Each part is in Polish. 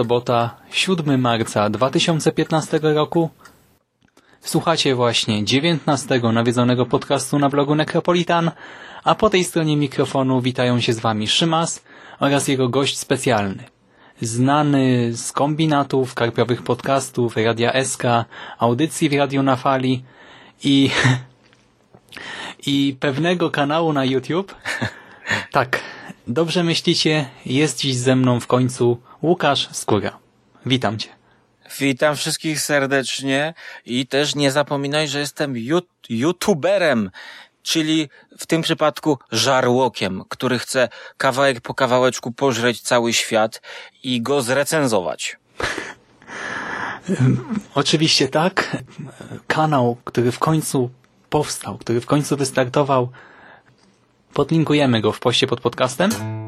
Sobota, 7 marca 2015 roku. Słuchacie właśnie 19 nawiedzonego podcastu na blogu Necropolitan, a po tej stronie mikrofonu witają się z Wami Szymas oraz jego gość specjalny. Znany z kombinatów, karpiowych podcastów, Radia SK, audycji w Radiu na Fali i, i pewnego kanału na YouTube. Tak, dobrze myślicie, jest dziś ze mną w końcu Łukasz Skóra. Witam Cię. Witam wszystkich serdecznie i też nie zapominaj, że jestem youtuberem, czyli w tym przypadku żarłokiem, który chce kawałek po kawałeczku pożreć cały świat i go zrecenzować. Oczywiście tak. Kanał, który w końcu powstał, który w końcu wystartował, podlinkujemy go w poście pod podcastem.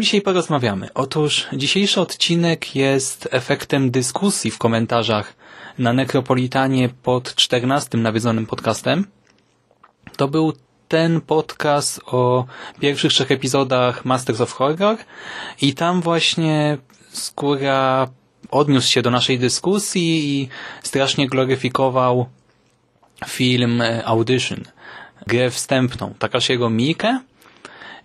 Dzisiaj porozmawiamy? Otóż dzisiejszy odcinek jest efektem dyskusji w komentarzach na Nekropolitanie pod 14 nawiedzonym podcastem. To był ten podcast o pierwszych trzech epizodach Masters of Horror i tam właśnie Skóra odniósł się do naszej dyskusji i strasznie gloryfikował film e, Audition, grę wstępną Takashiego Miike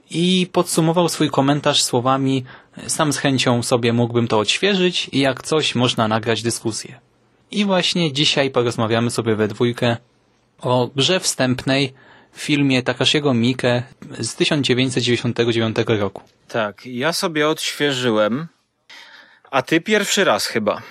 i podsumował swój komentarz słowami sam z chęcią sobie mógłbym to odświeżyć i jak coś można nagrać dyskusję. I właśnie dzisiaj porozmawiamy sobie we dwójkę o grze wstępnej w filmie Takashiego Miike z 1999 roku. Tak, ja sobie odświeżyłem, a ty pierwszy raz chyba.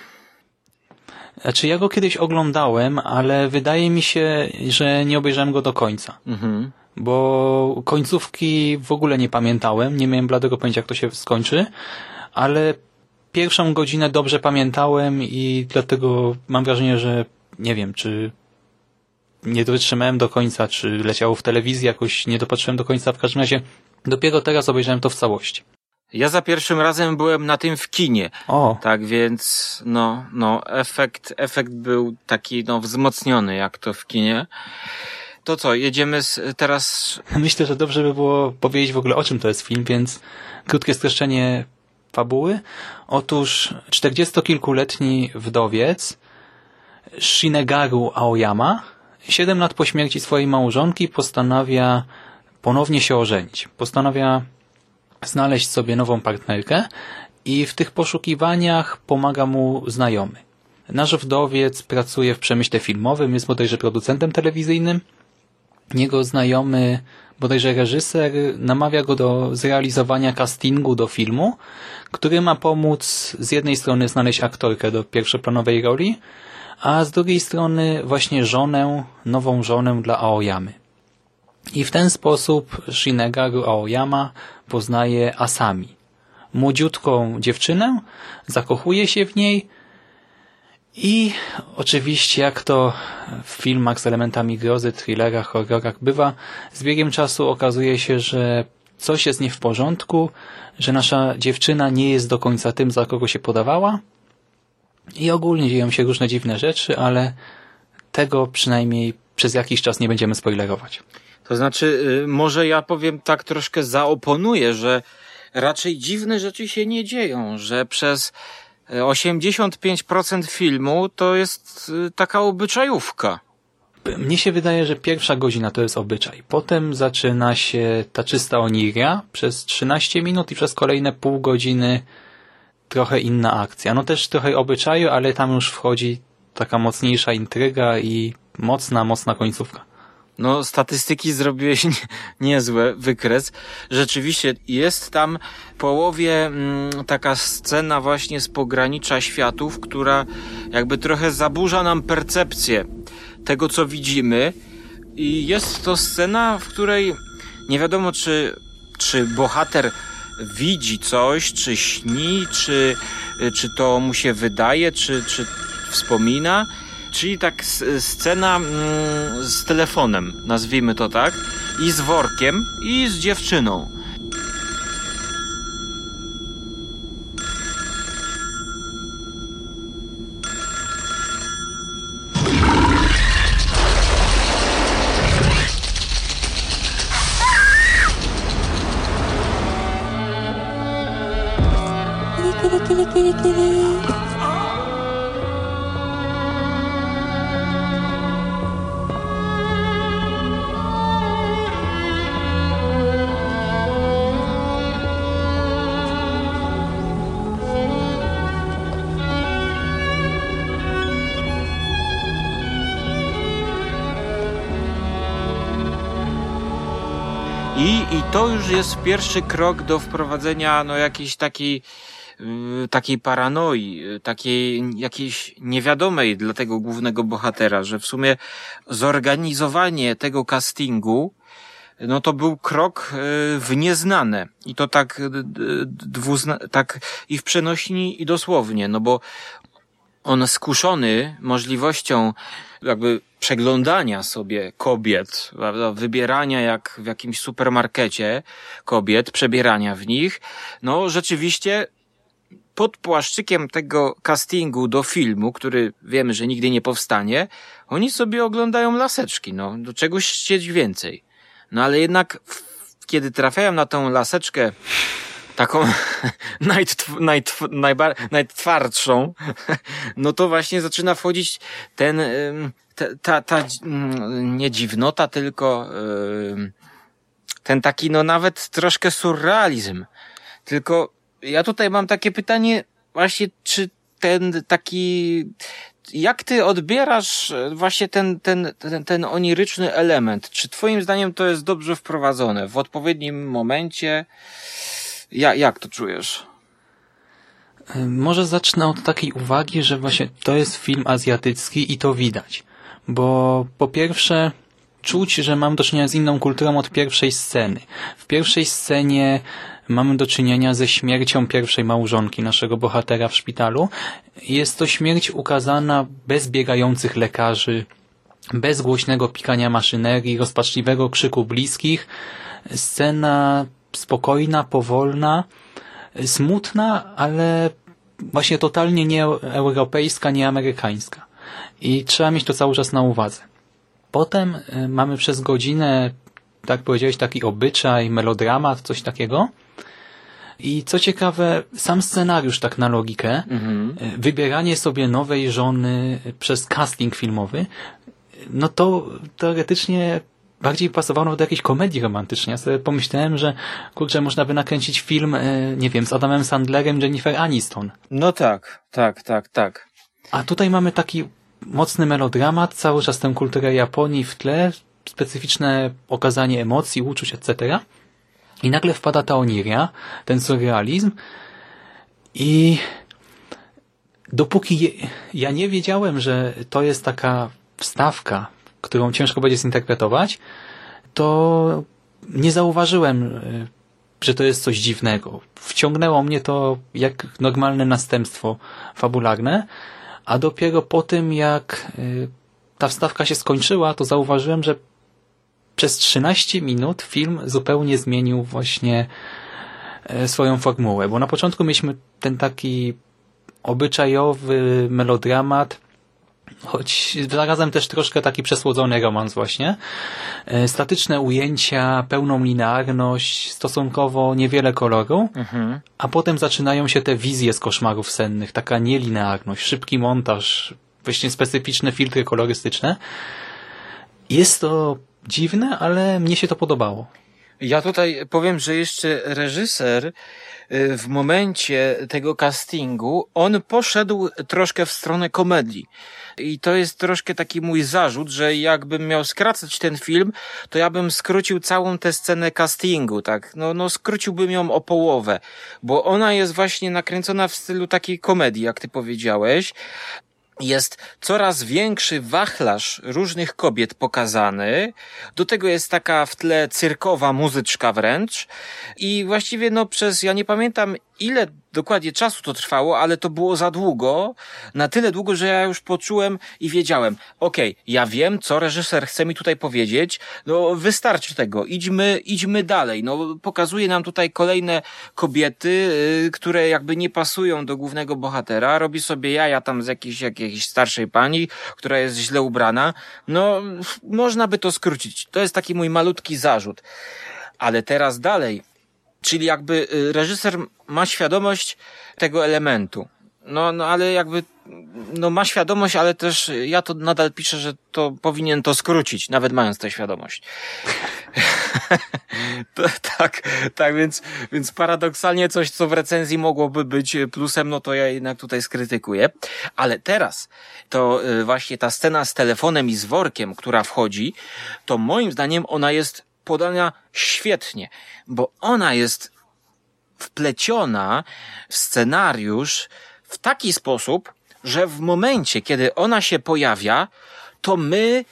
Znaczy ja go kiedyś oglądałem, ale wydaje mi się, że nie obejrzałem go do końca. Mhm. Bo końcówki w ogóle nie pamiętałem, nie miałem bladego pojęcia jak to się skończy, ale pierwszą godzinę dobrze pamiętałem i dlatego mam wrażenie, że nie wiem, czy nie wytrzymałem do końca, czy leciało w telewizji, jakoś nie dopatrzyłem do końca. W każdym razie dopiero teraz obejrzałem to w całości. Ja za pierwszym razem byłem na tym w kinie. O, Tak więc, no, no, efekt, efekt był taki, no, wzmocniony, jak to w kinie. To co, jedziemy z, teraz, myślę, że dobrze by było powiedzieć w ogóle o czym to jest film, więc krótkie streszczenie fabuły. Otóż 40-kilkuletni wdowiec Shinegaru Aoyama 7 lat po śmierci swojej małżonki postanawia ponownie się ożenić. Postanawia znaleźć sobie nową partnerkę i w tych poszukiwaniach pomaga mu znajomy. Nasz wdowiec pracuje w przemyśle filmowym, jest bodajże producentem telewizyjnym. Jego znajomy, bodajże reżyser, namawia go do zrealizowania castingu do filmu, który ma pomóc z jednej strony znaleźć aktorkę do pierwszoplanowej roli, a z drugiej strony właśnie żonę, nową żonę dla Aoyamy. I w ten sposób Shinegaru Aoyama poznaje Asami. Młodziutką dziewczynę, zakochuje się w niej i oczywiście jak to w filmach z elementami grozy, thrillerach, horrorach bywa, z biegiem czasu okazuje się, że coś jest nie w porządku, że nasza dziewczyna nie jest do końca tym, za kogo się podawała i ogólnie dzieją się różne dziwne rzeczy, ale tego przynajmniej przez jakiś czas nie będziemy spoilerować. To znaczy, y, może ja powiem tak troszkę zaoponuję, że raczej dziwne rzeczy się nie dzieją, że przez 85% filmu to jest y, taka obyczajówka. Mnie się wydaje, że pierwsza godzina to jest obyczaj. Potem zaczyna się ta czysta oniria przez 13 minut i przez kolejne pół godziny trochę inna akcja. No też trochę obyczaju, ale tam już wchodzi taka mocniejsza intryga i mocna, mocna końcówka. No, statystyki zrobiłeś nie, niezłe, wykres. Rzeczywiście jest tam połowie mm, taka scena właśnie z pogranicza światów, która jakby trochę zaburza nam percepcję tego, co widzimy. I jest to scena, w której nie wiadomo, czy, czy bohater widzi coś, czy śni, czy, czy to mu się wydaje, czy, czy wspomina. Czyli tak scena mm, z telefonem, nazwijmy to tak, i z workiem, i z dziewczyną. I, to już jest pierwszy krok do wprowadzenia no, jakiejś takiej, yy, takiej paranoi, yy, takiej jakiejś niewiadomej dla tego głównego bohatera, że w sumie zorganizowanie tego castingu no to był krok yy, w nieznane. I to tak, dwuzna, tak i w przenośni, i dosłownie, no bo on skuszony możliwością jakby przeglądania sobie kobiet, prawda? wybierania jak w jakimś supermarkecie kobiet, przebierania w nich, no rzeczywiście pod płaszczykiem tego castingu do filmu, który wiemy, że nigdy nie powstanie, oni sobie oglądają laseczki, no, do czegoś chcieć więcej. No ale jednak, kiedy trafiają na tą laseczkę taką najtw, najtw, najbar, najtwardszą, no to właśnie zaczyna wchodzić ten, ta, ta, ta mm, nie dziwnota, tylko ten taki, no nawet troszkę surrealizm. Tylko ja tutaj mam takie pytanie, właśnie, czy ten taki, jak ty odbierasz właśnie ten, ten, ten, ten oniryczny element? Czy twoim zdaniem to jest dobrze wprowadzone w odpowiednim momencie? Ja, jak to czujesz? Może zacznę od takiej uwagi, że właśnie to jest film azjatycki i to widać. Bo po pierwsze czuć, że mam do czynienia z inną kulturą od pierwszej sceny. W pierwszej scenie mamy do czynienia ze śmiercią pierwszej małżonki naszego bohatera w szpitalu. Jest to śmierć ukazana bez biegających lekarzy, bez głośnego pikania maszynerii, rozpaczliwego krzyku bliskich. Scena spokojna, powolna, smutna, ale właśnie totalnie nie europejska, nie amerykańska. I trzeba mieć to cały czas na uwadze. Potem y, mamy przez godzinę, tak powiedziałeś, taki obyczaj, melodramat, coś takiego. I co ciekawe, sam scenariusz tak na logikę, mhm. Y, wybieranie sobie nowej żony przez casting filmowy, no to teoretycznie bardziej pasowało do jakiejś komedii romantycznej. Ja sobie pomyślałem, że kurczę, można by nakręcić film, e, nie wiem, z Adamem Sandlerem, Jennifer Aniston. No tak, tak, tak, tak. A tutaj mamy taki mocny melodramat, cały czas tę kulturę Japonii w tle, specyficzne okazanie emocji, uczuć, etc. I nagle wpada ta oniria, ten surrealizm i dopóki ja nie wiedziałem, że to jest taka wstawka którą ciężko będzie zinterpretować, to nie zauważyłem, e, że to jest coś dziwnego. Wciągnęło mnie to jak normalne następstwo fabularne, a dopiero po tym, jak e, ta wstawka się skończyła, to zauważyłem, że przez 13 minut film zupełnie zmienił właśnie e, swoją formułę, bo na początku mieliśmy ten taki obyczajowy melodramat, choć zarazem też troszkę taki przesłodzony romans właśnie. E, statyczne ujęcia, pełną linearność, stosunkowo niewiele koloru, Mhm. a potem zaczynają się te wizje z koszmarów sennych, taka nielinearność, szybki montaż, właśnie specyficzne filtry kolorystyczne. Jest to dziwne, ale mnie się to podobało. Ja tutaj powiem, że jeszcze reżyser y, w momencie tego castingu, on poszedł troszkę w stronę komedii. I to jest troszkę taki mój zarzut, że jakbym miał skracać ten film, to ja bym skrócił całą tę scenę castingu, tak? No, no skróciłbym ją o połowę, bo ona jest właśnie nakręcona w stylu takiej komedii, jak ty powiedziałeś jest coraz większy wachlarz różnych kobiet pokazany. Do tego jest taka w tle cyrkowa muzyczka wręcz. I właściwie no przez, ja nie pamiętam ile dokładnie czasu to trwało, ale to było za długo. Na tyle długo, że ja już poczułem i wiedziałem, okej, ja wiem, co reżyser chce mi tutaj powiedzieć. No wystarczy tego. Idźmy, idźmy dalej. No pokazuje nam tutaj kolejne kobiety, y, które jakby nie pasują do głównego bohatera. Robi sobie jaja tam z jakiejś, jakiejś starszej pani, która jest źle ubrana. No, można by to skrócić. To jest taki mój malutki zarzut. Ale teraz dalej. Czyli jakby y, reżyser ma świadomość tego elementu. No, no ale jakby, no ma świadomość, ale też ja to nadal piszę, że to powinien to skrócić, nawet mając tę świadomość. to, tak, tak, więc, więc paradoksalnie coś, co w recenzji mogłoby być plusem, no to ja jednak tutaj skrytykuję. Ale teraz, to y, właśnie ta scena z telefonem i z workiem, która wchodzi, to moim zdaniem ona jest podana świetnie, bo ona jest wpleciona w scenariusz w taki sposób, że w momencie, kiedy ona się pojawia, to my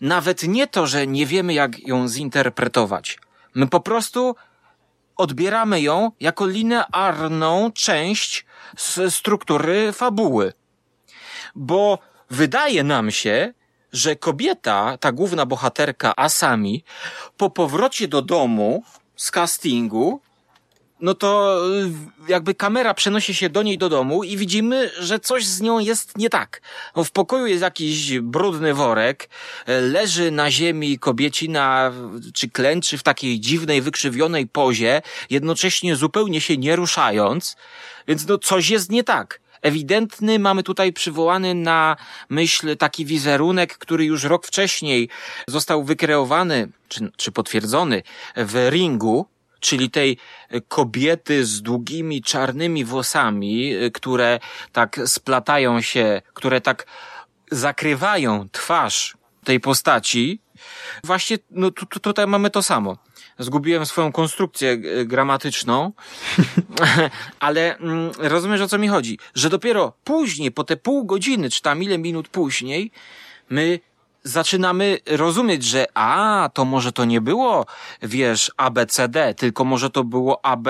nawet nie to, że nie wiemy, jak ją zinterpretować. My po prostu odbieramy ją jako linearną część struktury fabuły. Bo wydaje nam się, że kobieta, ta główna bohaterka Asami, po powrocie do domu z castingu, no to y, jakby kamera przenosi się do niej do domu i widzimy, że coś z nią jest nie tak. No, w pokoju jest jakiś brudny worek, e, leży na ziemi kobiecina, czy klęczy w takiej dziwnej, wykrzywionej pozie, jednocześnie zupełnie się nie ruszając, więc no coś jest nie tak. Ewidentny mamy tutaj przywołany na myśl taki wizerunek, który już rok wcześniej został wykreowany, czy, czy potwierdzony w ringu, czyli tej kobiety z długimi czarnymi włosami, które tak splatają się, które tak zakrywają twarz tej postaci. Właśnie no, tu, tu, tutaj mamy to samo. Zgubiłem swoją konstrukcję e, gramatyczną, ale mm, rozumiesz o co mi chodzi, że dopiero później, po te pół godziny, czy tam ile minut później, my zaczynamy rozumieć, że a, to może to nie było, wiesz, ABCD, tylko może to było AB,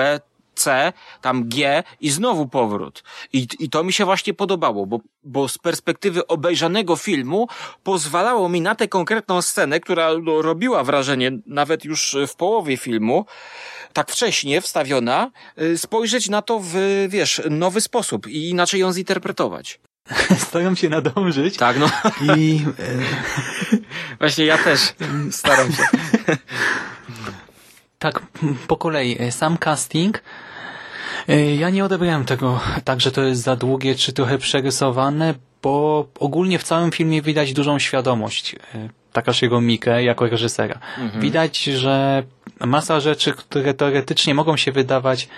C, tam G i znowu powrót. I, I to mi się właśnie podobało, bo, bo z perspektywy obejrzanego filmu pozwalało mi na tę konkretną scenę, która no, robiła wrażenie nawet już w połowie filmu, tak wcześnie wstawiona, y, spojrzeć na to w, wiesz, nowy sposób i inaczej ją zinterpretować. Staram się nadążyć. Tak, no. I Właśnie ja też staram się. tak, po kolei. Sam casting. e, Ja nie odebrałem tego tak, że to jest za długie czy trochę przerysowane, bo ogólnie w całym filmie widać dużą świadomość e, Takashiego Miike jako reżysera. Widać, że masa rzeczy, które teoretycznie mogą się wydawać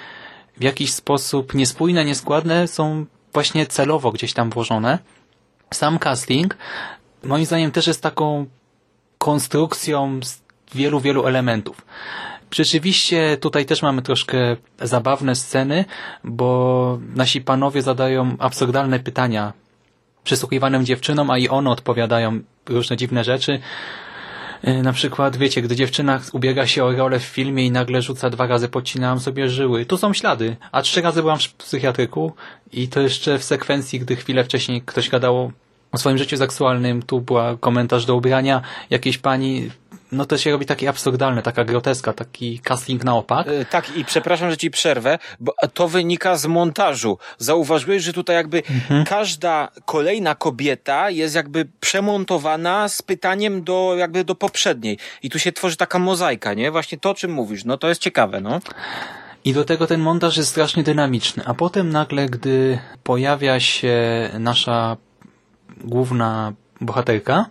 w jakiś sposób niespójne, nieskładne, są właśnie celowo gdzieś tam włożone. Sam casting moim zdaniem też jest taką konstrukcją z wielu, wielu elementów. Rzeczywiście tutaj też mamy troszkę zabawne sceny, bo nasi panowie zadają absurdalne pytania przysłuchiwanym dziewczynom, a i one odpowiadają różne dziwne rzeczy. Yy, Na przykład, wiecie, gdy dziewczyna ubiega się o rolę w filmie i nagle rzuca dwa razy pocinałam sobie żyły. Tu są ślady, a trzy razy byłam w psychiatryku i to jeszcze w sekwencji, gdy chwilę wcześniej ktoś gadał o swoim życiu seksualnym, tu była komentarz do ubrania jakiejś pani, no to się robi takie absurdalne, taka groteska, taki casting na opak. E, Tak, i przepraszam, że ci przerwę, bo to wynika z montażu. Zauważyłeś, że tutaj jakby Mhm. każda kolejna kobieta jest jakby przemontowana z pytaniem do jakby do poprzedniej. I tu się tworzy taka mozaika, nie? Właśnie to, o czym mówisz. No to jest ciekawe, no. I do tego ten montaż jest strasznie dynamiczny. A potem nagle, gdy pojawia się nasza główna bohaterka,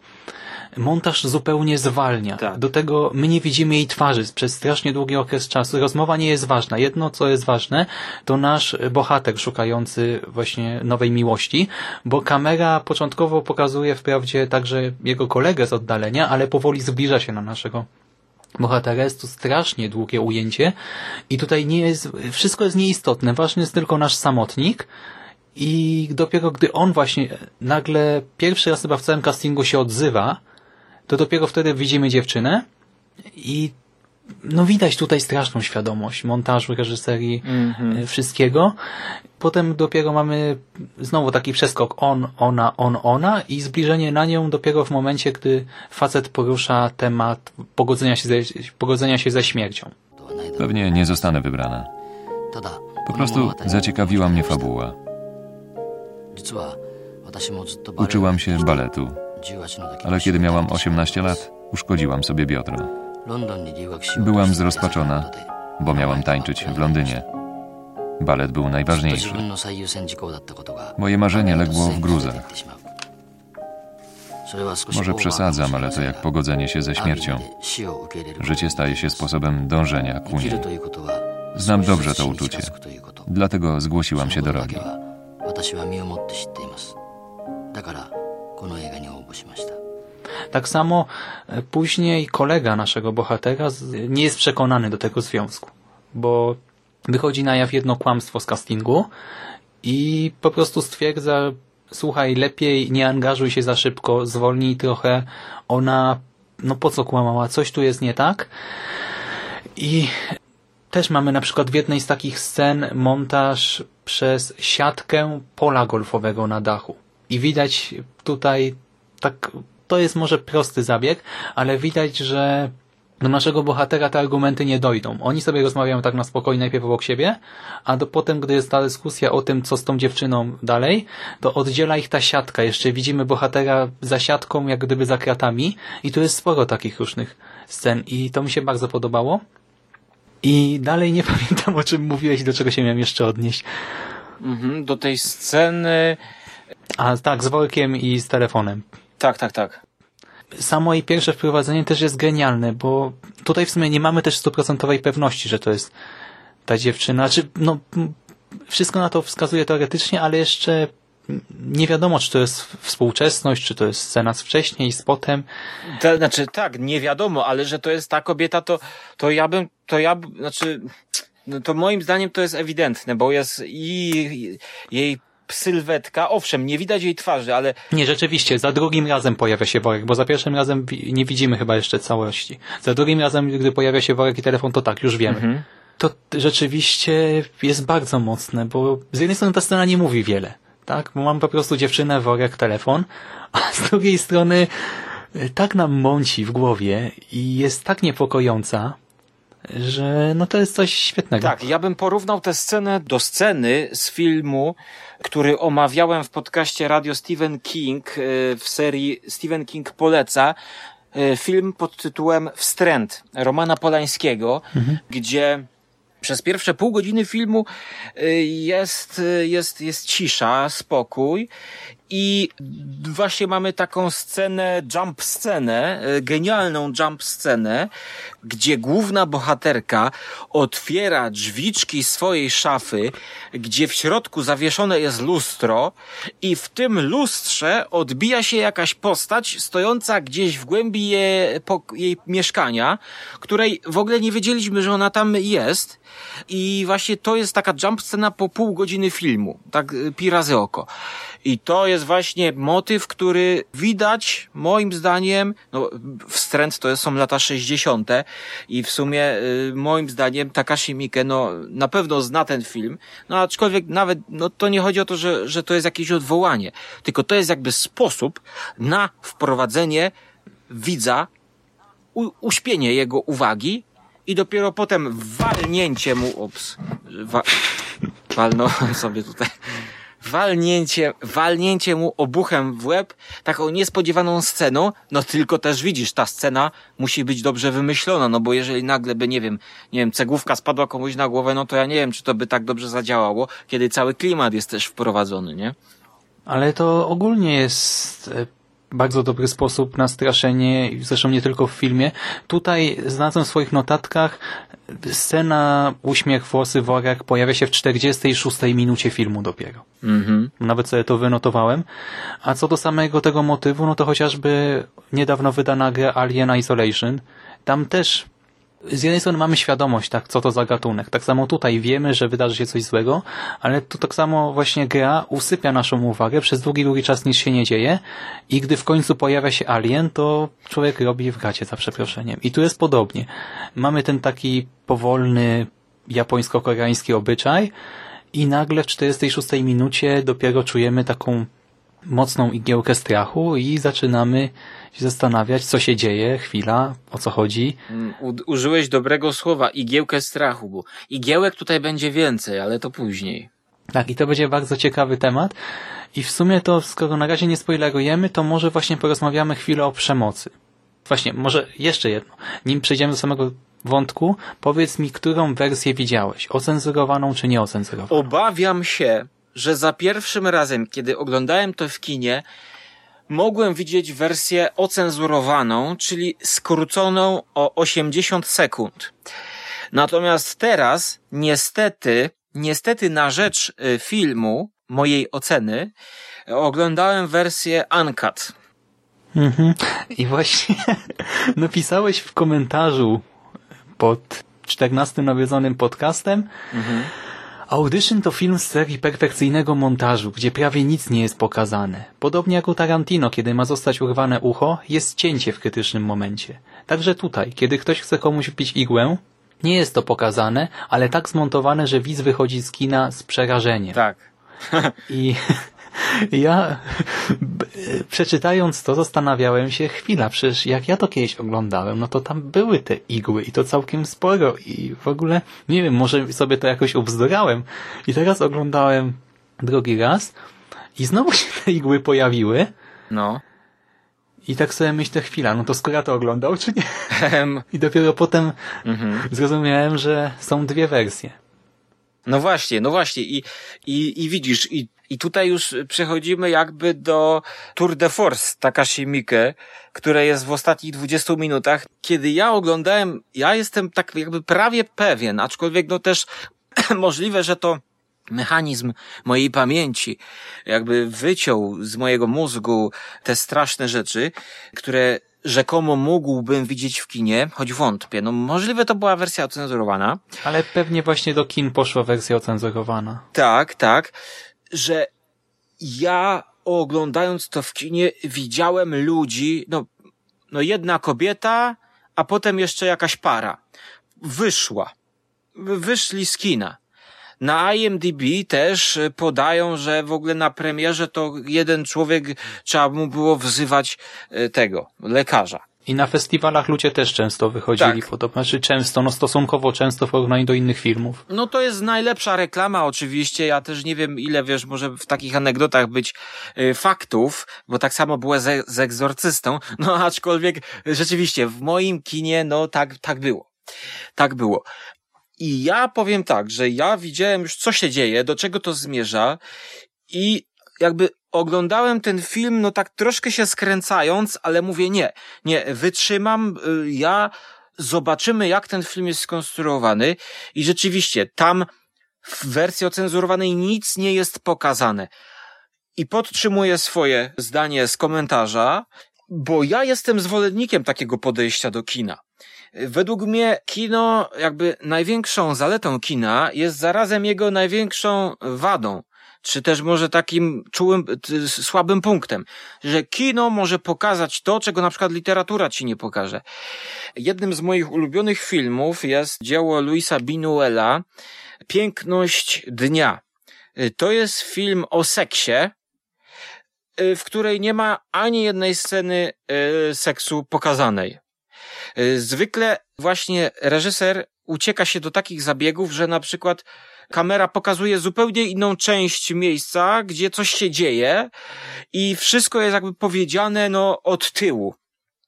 montaż zupełnie zwalnia. Tak. Do tego my nie widzimy jej twarzy przez strasznie długi okres czasu. Rozmowa nie jest ważna. Jedno, co jest ważne, to nasz bohater szukający właśnie nowej miłości, bo kamera początkowo pokazuje wprawdzie także jego kolegę z oddalenia, ale powoli zbliża się na naszego bohatera. Jest to strasznie długie ujęcie i tutaj nie jest, wszystko jest nieistotne. Ważny jest tylko nasz samotnik i dopiero gdy on właśnie nagle pierwszy raz chyba w całym castingu się odzywa, to dopiero wtedy widzimy dziewczynę i no widać tutaj straszną świadomość montażu, reżyserii, Mhm. e, wszystkiego. Potem dopiero mamy znowu taki przeskok on, ona, on, ona i zbliżenie na nią dopiero w momencie, gdy facet porusza temat pogodzenia się ze, pogodzenia się ze śmiercią. Pewnie nie zostanę wybrana. Po prostu zaciekawiła mnie fabuła. Uczyłam się baletu, ale kiedy miałam 18 lat, uszkodziłam sobie biodro. Byłam zrozpaczona, bo miałam tańczyć w Londynie. Balet był najważniejszy. Moje marzenie legło w gruzach. Może przesadzam, ale to jak pogodzenie się ze śmiercią. Życie staje się sposobem dążenia ku niej. Znam dobrze to uczucie. Dlatego zgłosiłam się do roli. Tak samo e, później kolega naszego bohatera nie jest przekonany do tego związku, bo wychodzi na jaw jedno kłamstwo z castingu i po prostu stwierdza, słuchaj, lepiej nie angażuj się za szybko, zwolnij trochę, ona, no po co kłamała, coś tu jest nie tak. I też mamy na przykład w jednej z takich scen montaż przez siatkę pola golfowego na dachu. I widać tutaj tak, to jest może prosty zabieg, ale widać, że do naszego bohatera te argumenty nie dojdą. Oni sobie rozmawiają tak na spokojnie najpierw obok siebie, a do potem, gdy jest ta dyskusja o tym, co z tą dziewczyną dalej, to oddziela ich ta siatka. Jeszcze widzimy bohatera za siatką, jak gdyby za kratami i tu jest sporo takich różnych scen i to mi się bardzo podobało. I dalej nie pamiętam, o czym mówiłeś, do czego się miałem jeszcze odnieść. Mhm. Do tej sceny... A tak, z workiem i z telefonem. Tak, tak, tak. Samo jej pierwsze wprowadzenie też jest genialne, bo tutaj w sumie nie mamy też stuprocentowej pewności, że to jest ta dziewczyna. Czy, no, wszystko na to wskazuje teoretycznie, ale jeszcze nie wiadomo, czy to jest współczesność, czy to jest scena z wcześniej, z potem. To, znaczy, tak, nie wiadomo, ale że to jest ta kobieta, to, to ja bym, to ja, znaczy, no to moim zdaniem to jest ewidentne, bo jest i jej sylwetka, owszem, nie widać jej twarzy, ale Nie, rzeczywiście, za drugim razem pojawia się worek, bo za pierwszym razem nie widzimy chyba jeszcze całości. Za drugim razem, gdy pojawia się worek i telefon, to tak, już wiemy. To rzeczywiście jest bardzo mocne, bo z jednej strony ta scena nie mówi wiele, tak? Bo mam po prostu dziewczynę, worek, telefon, a z drugiej strony y, tak nam mąci w głowie i jest tak niepokojąca, że no to jest coś świetnego. Tak, ja bym porównał tę scenę do sceny z filmu, który omawiałem w podcaście Radio Stephen King e, w serii Stephen King poleca. e, Film pod tytułem Wstręt Romana Polańskiego, gdzie przez pierwsze pół godziny filmu y, jest, jest, jest cisza, spokój i właśnie mamy taką scenę, jump scenę, y, genialną jump scenę, gdzie główna bohaterka otwiera drzwiczki swojej szafy, gdzie w środku zawieszone jest lustro i w tym lustrze odbija się jakaś postać stojąca gdzieś w głębi je, po, jej mieszkania, której w ogóle nie wiedzieliśmy, że ona tam jest. I właśnie to jest taka jump scena po pół godziny filmu, tak y, pi razy oko. I to jest właśnie motyw, który widać, moim zdaniem, no, wstręt to są lata 60. i w sumie, y, moim zdaniem, Takashi Miike, no, na pewno zna ten film, no, aczkolwiek nawet, no, to nie chodzi o to, że, że to jest jakieś odwołanie, tylko to jest jakby sposób na wprowadzenie widza u, uśpienie jego uwagi i dopiero potem walnięcie mu, ops, wa, walnąłem sobie tutaj, walnięcie, walnięcie mu obuchem w łeb, taką niespodziewaną sceną, no tylko też widzisz, ta scena musi być dobrze wymyślona, no bo jeżeli nagle by, nie wiem, nie wiem, cegłówka spadła komuś na głowę, no to ja nie wiem, czy to by tak dobrze zadziałało, kiedy cały klimat jest też wprowadzony, nie? Ale to ogólnie jest e, bardzo dobry sposób na straszenie, zresztą nie tylko w filmie. Tutaj znalazłem w swoich notatkach scena uśmiech, włosy, worek pojawia się w 46 minucie filmu dopiero. Mhm. Nawet sobie to wynotowałem. A co do samego tego motywu, no to chociażby niedawno wydana gra Alien Isolation. Tam też z jednej strony mamy świadomość, tak, co to za gatunek. Tak samo tutaj wiemy, że wydarzy się coś złego, ale tu tak samo właśnie gra usypia naszą uwagę, przez długi, długi czas nic się nie dzieje i gdy w końcu pojawia się alien, to człowiek robi w gacie za przeproszeniem. I tu jest podobnie. Mamy ten taki powolny japońsko-koreański obyczaj i nagle w 46 minucie dopiero czujemy taką mocną igiełkę strachu i zaczynamy się zastanawiać, co się dzieje, chwila, o co chodzi. Mm, u, użyłeś dobrego słowa, igiełkę strachu, bo igiełek tutaj będzie więcej, ale to później. Tak, i to będzie bardzo ciekawy temat. I w sumie to, skoro na razie nie spoilerujemy, to może właśnie porozmawiamy chwilę o przemocy. Właśnie, może jeszcze jedno. Nim przejdziemy do samego wątku, powiedz mi, którą wersję widziałeś? Ocenzurowaną czy nieocenzurowaną? Obawiam się, że za pierwszym razem, kiedy oglądałem to w kinie, mogłem widzieć wersję ocenzurowaną, czyli skróconą o 80 sekund. Natomiast teraz, niestety, niestety na rzecz y, filmu, mojej oceny, oglądałem wersję uncut. Mhm. I właśnie napisałeś w komentarzu pod 14 nawiedzonym podcastem, Mhm. Audition to film z serii perfekcyjnego montażu, gdzie prawie nic nie jest pokazane. Podobnie jak u Tarantino, kiedy ma zostać urwane ucho, jest cięcie w krytycznym momencie. Także tutaj, kiedy ktoś chce komuś wbić igłę, nie jest to pokazane, ale tak zmontowane, że widz wychodzi z kina z przerażeniem. Tak. I ja przeczytając to zastanawiałem się, chwila, przecież jak ja to kiedyś oglądałem, no to tam były te igły i to całkiem sporo i w ogóle, nie wiem, może sobie to jakoś ubzdurałem. I teraz oglądałem drugi raz i znowu się te igły pojawiły No. i tak sobie myślę, chwila, no to skoro ja to oglądał, czy nie? I dopiero potem Mhm. zrozumiałem, że są dwie wersje. No właśnie, no właśnie i, i, i widzisz, i, i tutaj już przechodzimy jakby do Tour de Force Takashi Miike, które jest w ostatnich 20 minutach. Kiedy ja oglądałem, ja jestem tak jakby prawie pewien, aczkolwiek no też możliwe, że to mechanizm mojej pamięci jakby wyciął z mojego mózgu te straszne rzeczy, które rzekomo mógłbym widzieć w kinie, choć wątpię. No możliwe to była wersja ocenzurowana. Ale pewnie właśnie do kin poszła wersja ocenzurowana. Tak, tak, że ja oglądając to w kinie widziałem ludzi, no, no jedna kobieta, a potem jeszcze jakaś para. Wyszła. Wyszli z kina. Na IMDb też podają, że w ogóle na premierze to jeden człowiek trzeba mu było wzywać y, tego, lekarza. I na festiwalach ludzie też często wychodzili Tak. podobno, znaczy często, no stosunkowo często w porównaniu do innych filmów. No to jest najlepsza reklama oczywiście. Ja też nie wiem ile wiesz, może w takich anegdotach być y, faktów, bo tak samo było ze, z egzorcystą. No aczkolwiek rzeczywiście w moim kinie no tak, tak było. Tak było. I ja powiem tak, że ja widziałem już co się dzieje, do czego to zmierza i jakby oglądałem ten film, no tak troszkę się skręcając, ale mówię nie, nie, wytrzymam, y, ja zobaczymy jak ten film jest skonstruowany i rzeczywiście tam w wersji ocenzurowanej nic nie jest pokazane. I podtrzymuję swoje zdanie z komentarza, bo ja jestem zwolennikiem takiego podejścia do kina. Według mnie kino, jakby największą zaletą kina jest zarazem jego największą wadą, czy też może takim czułym, słabym punktem, że kino może pokazać to, czego na przykład literatura ci nie pokaże. Jednym z moich ulubionych filmów jest dzieło Luisa Binuela Piękność dnia. To jest film o seksie, y, w której nie ma ani jednej sceny y, seksu pokazanej. Y, zwykle właśnie reżyser ucieka się do takich zabiegów, że na przykład kamera pokazuje zupełnie inną część miejsca, gdzie coś się dzieje i wszystko jest jakby powiedziane no od tyłu.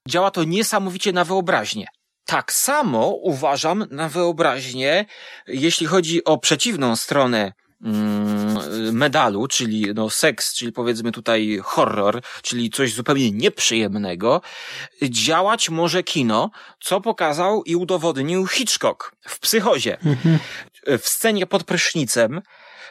Działa to niesamowicie na wyobraźnię. Tak samo uważam na wyobraźnię, jeśli chodzi o przeciwną stronę medalu, czyli no seks, czyli powiedzmy tutaj horror, czyli coś zupełnie nieprzyjemnego, działać może kino, co pokazał i udowodnił Hitchcock w Psychozie. W scenie pod prysznicem,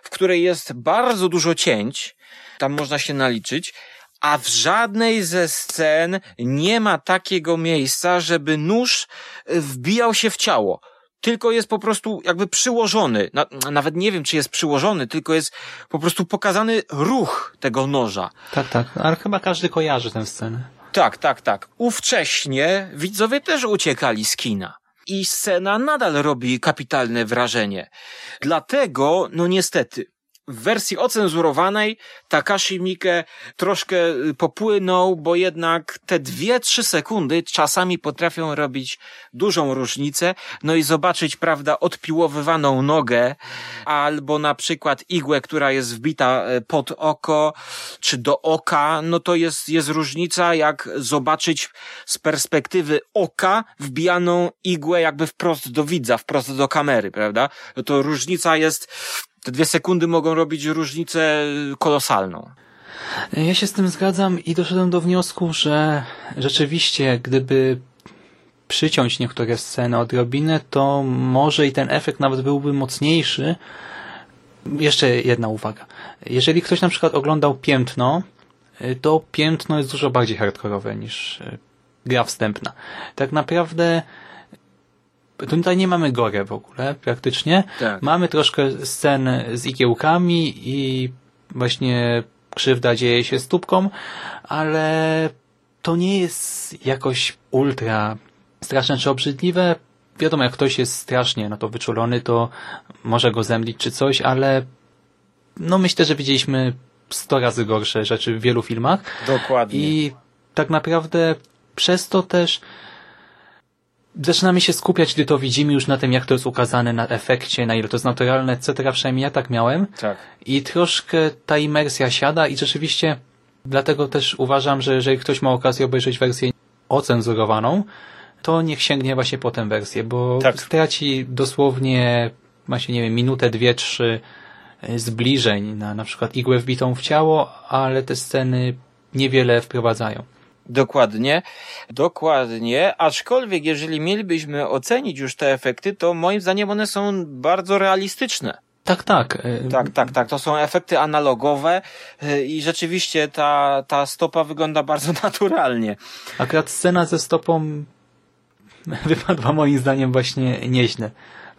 w której jest bardzo dużo cięć, tam można się naliczyć, a w żadnej ze scen nie ma takiego miejsca, żeby nóż wbijał się w ciało. Tylko jest po prostu jakby przyłożony. Na, nawet nie wiem, czy jest przyłożony, tylko jest po prostu pokazany ruch tego noża. Tak, tak. Ale chyba każdy kojarzy tę scenę. Tak, tak, tak. Ówcześnie widzowie też uciekali z kina. I scena nadal robi kapitalne wrażenie. Dlatego, no niestety, w wersji ocenzurowanej Takashi Miike troszkę y, popłynął, bo jednak te dwie, trzy sekundy czasami potrafią robić dużą różnicę. No i zobaczyć, prawda, odpiłowywaną nogę albo na przykład igłę, która jest wbita y, pod oko czy do oka, no to jest, jest różnica jak zobaczyć z perspektywy oka wbijaną igłę jakby wprost do widza, wprost do kamery, prawda? No to różnica jest te dwie sekundy mogą robić różnicę kolosalną. Ja się z tym zgadzam i doszedłem do wniosku, że rzeczywiście, gdyby przyciąć niektóre sceny odrobinę, to może i ten efekt nawet byłby mocniejszy. Jeszcze jedna uwaga. Jeżeli ktoś na przykład oglądał Piętno, to Piętno jest dużo bardziej hardkorowe niż gra wstępna. Tak naprawdę Tutaj nie mamy gore w ogóle, praktycznie. Tak. Mamy troszkę scen z igiełkami i właśnie krzywda dzieje się stópką, ale to nie jest jakoś ultra straszne czy obrzydliwe. Wiadomo, jak ktoś jest strasznie na to wyczulony, to może go zemlić czy coś, ale no myślę, że widzieliśmy sto razy gorsze rzeczy w wielu filmach. Dokładnie. I tak naprawdę przez to też zaczynamy się skupiać, gdy to widzimy już na tym, jak to jest ukazane na efekcie, na ile to jest naturalne, etc. Przynajmniej ja tak miałem. Tak. I troszkę ta imersja siada i rzeczywiście dlatego też uważam, że jeżeli ktoś ma okazję obejrzeć wersję ocenzurowaną, to niech sięgnie właśnie po tę wersję, bo Tak. straci dosłownie właśnie, nie wiem, minutę, dwie, trzy e, zbliżeń na na przykład igłę wbitą w ciało, ale te sceny niewiele wprowadzają. Dokładnie, dokładnie, aczkolwiek jeżeli mielibyśmy ocenić już te efekty, to moim zdaniem one są bardzo realistyczne. Tak, tak. Tak, tak, tak, to są efekty analogowe y, i rzeczywiście ta, ta stopa wygląda bardzo naturalnie. Akurat scena ze stopą wypadła moim zdaniem właśnie nieźle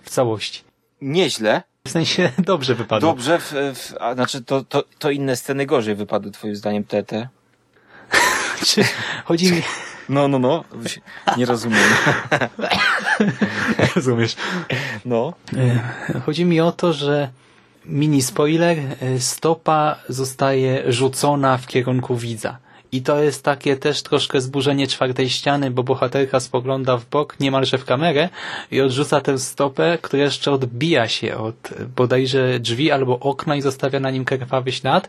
w całości. Nieźle, W sensie dobrze wypadła. dobrze, w, w, a znaczy to, to, to inne sceny gorzej wypadły twoim zdaniem te, te? Czy chodzi mi... No, no, no, nie rozumiem. Rozumiesz. No. E, Chodzi mi o to, że mini spoiler, e, stopa zostaje rzucona w kierunku widza. I to jest takie też troszkę zburzenie czwartej ściany, bo bohaterka spogląda w bok, niemalże w kamerę i odrzuca tę stopę, która jeszcze odbija się od e, bodajże drzwi albo okna i zostawia na nim krwawy ślad.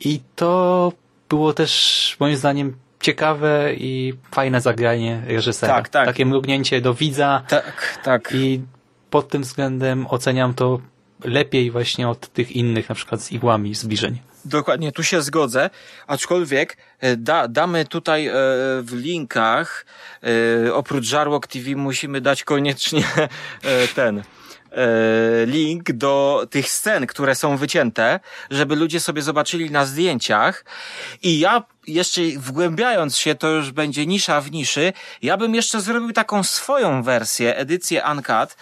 I to było też moim zdaniem ciekawe i fajne zagranie reżysera. Tak, tak. Takie mrugnięcie do widza, Tak, tak. i pod tym względem oceniam to lepiej właśnie od tych innych, na przykład z igłami zbliżeń. Dokładnie, tu się zgodzę, aczkolwiek e, da, damy tutaj e, w linkach, e, oprócz Żarłok TV musimy dać koniecznie ten link do tych scen, które są wycięte, żeby ludzie sobie zobaczyli na zdjęciach. I ja jeszcze wgłębiając się, to już będzie nisza w niszy, ja bym jeszcze zrobił taką swoją wersję, edycję Uncut,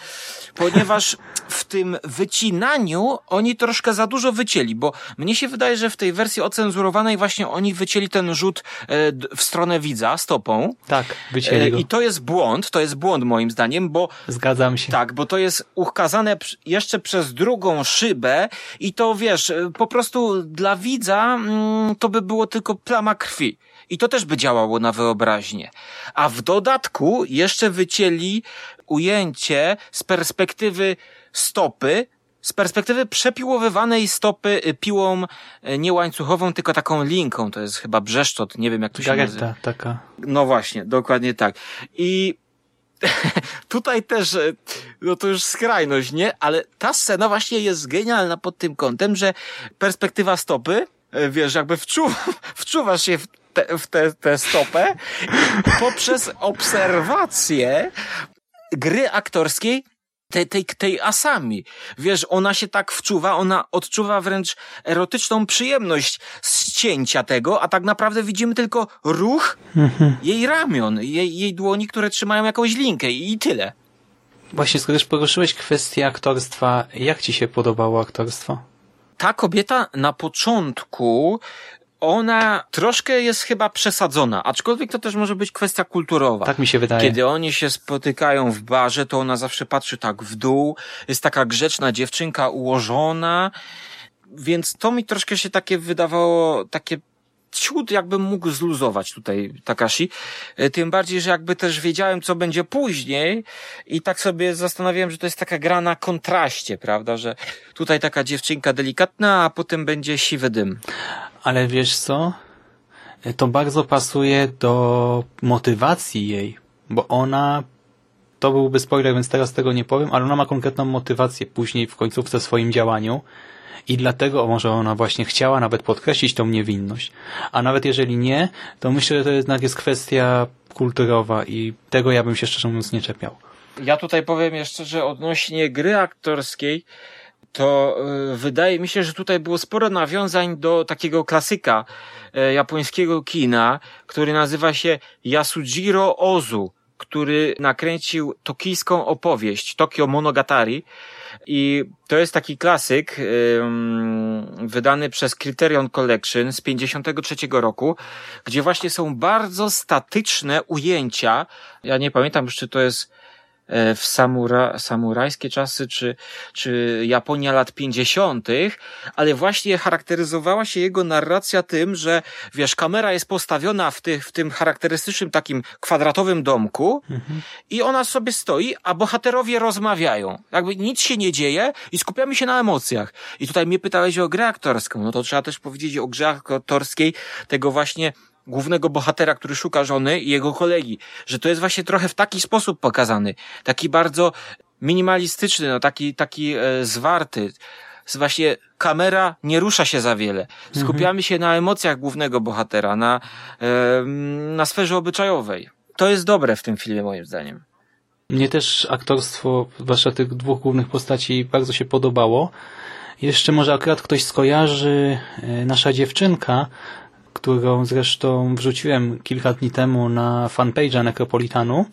ponieważ w tym wycinaniu oni troszkę za dużo wycięli, bo mnie się wydaje, że w tej wersji ocenzurowanej właśnie oni wycięli ten rzut e, w stronę widza stopą. Tak, E, wycięli go. I to jest błąd, to jest błąd moim zdaniem, bo Zgadzam się. tak, bo to jest ukazane jeszcze przez drugą szybę i to wiesz, e, po prostu dla widza mm, to by było tylko plama ma krwi. I to też by działało na wyobraźnię. A w dodatku jeszcze wycięli ujęcie z perspektywy stopy, z perspektywy przepiłowywanej stopy y, piłą y, nie łańcuchową, tylko taką linką. To jest chyba brzeszczot, nie wiem jak to się Gareta nazywa. taka. No właśnie, dokładnie tak. I tutaj też, e, no to już skrajność, nie? Ale ta scena właśnie jest genialna pod tym kątem, że perspektywa stopy, wiesz, jakby wczu, wczuwasz się w tę w te, te stopę i poprzez obserwację gry aktorskiej tej, tej, tej Asami. Wiesz, ona się tak wczuwa, ona odczuwa wręcz erotyczną przyjemność z cięcia tego, a tak naprawdę widzimy tylko ruch jej ramion, jej, jej dłoni, które trzymają jakąś linkę i tyle. Właśnie, skoro już poruszyłeś kwestię aktorstwa, jak ci się podobało aktorstwo? Ta kobieta na początku ona troszkę jest chyba przesadzona, aczkolwiek to też może być kwestia kulturowa. Tak mi się wydaje. Kiedy oni się spotykają w barze, to ona zawsze patrzy tak w dół, jest taka grzeczna dziewczynka ułożona, więc to mi troszkę się takie wydawało, takie ciut jakbym mógł zluzować tutaj Takashi. E, Tym bardziej, że jakby też wiedziałem, co będzie później i tak sobie zastanawiałem, że to jest taka gra na kontraście, prawda, że tutaj taka dziewczynka delikatna, a potem będzie siwy dym. Ale wiesz co? To bardzo pasuje do motywacji jej, bo ona, to byłby spoiler, więc teraz tego nie powiem, ale ona ma konkretną motywację później w końcówce w swoim działaniu i dlatego może ona właśnie chciała nawet podkreślić tą niewinność. A nawet jeżeli nie, to myślę, że to jednak jest kwestia kulturowa i tego ja bym się szczerze mówiąc nie czepiał. Ja tutaj powiem jeszcze, że odnośnie gry aktorskiej, to y, wydaje mi się, że tutaj było sporo nawiązań do takiego klasyka e, japońskiego kina, który nazywa się Yasujiro Ozu, który nakręcił tokijską opowieść Tokyo Monogatari. I to jest taki klasyk wydany przez Criterion Collection z 53 roku, gdzie właśnie są bardzo statyczne ujęcia. Ja nie pamiętam czy to jest w samura, samurajskie czasy, czy, czy Japonia lat 50., ale właśnie charakteryzowała się jego narracja tym, że wiesz, kamera jest postawiona w, tych, w tym charakterystycznym takim kwadratowym domku i ona sobie stoi, a bohaterowie rozmawiają. Jakby nic się nie dzieje i skupiamy się na emocjach. I tutaj mnie pytałeś o grę aktorską, no to trzeba też powiedzieć o grze aktorskiej tego właśnie głównego bohatera, który szuka żony i jego kolegi, że to jest właśnie trochę w taki sposób pokazany, taki bardzo minimalistyczny, no taki, taki e, zwarty. Właśnie kamera nie rusza się za wiele. Skupiamy się na emocjach głównego bohatera, na, e, na sferze obyczajowej. To jest dobre w tym filmie moim zdaniem. Mnie też aktorstwo, zwłaszcza tych dwóch głównych postaci, bardzo się podobało. Jeszcze może akurat ktoś skojarzy e, nasza dziewczynka, którą zresztą wrzuciłem kilka dni temu na fanpage'a Necropolitanu.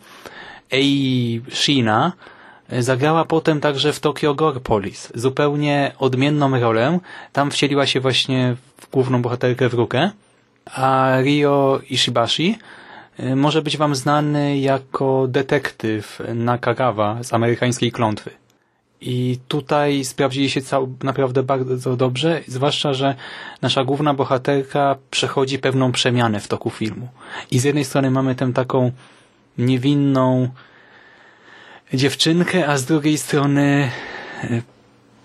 Ei Shina e, zagrała potem także w Tokyo Gore Police. Zupełnie odmienną rolę. Tam wcieliła się właśnie w główną bohaterkę Wrókę. A Ryo Ishibashi e, może być Wam znany jako detektyw Nakagawa z amerykańskiej klątwy. I tutaj sprawdzili się cał, naprawdę bardzo dobrze, zwłaszcza, że nasza główna bohaterka przechodzi pewną przemianę w toku filmu. I z jednej strony mamy tę taką niewinną dziewczynkę, a z drugiej strony e,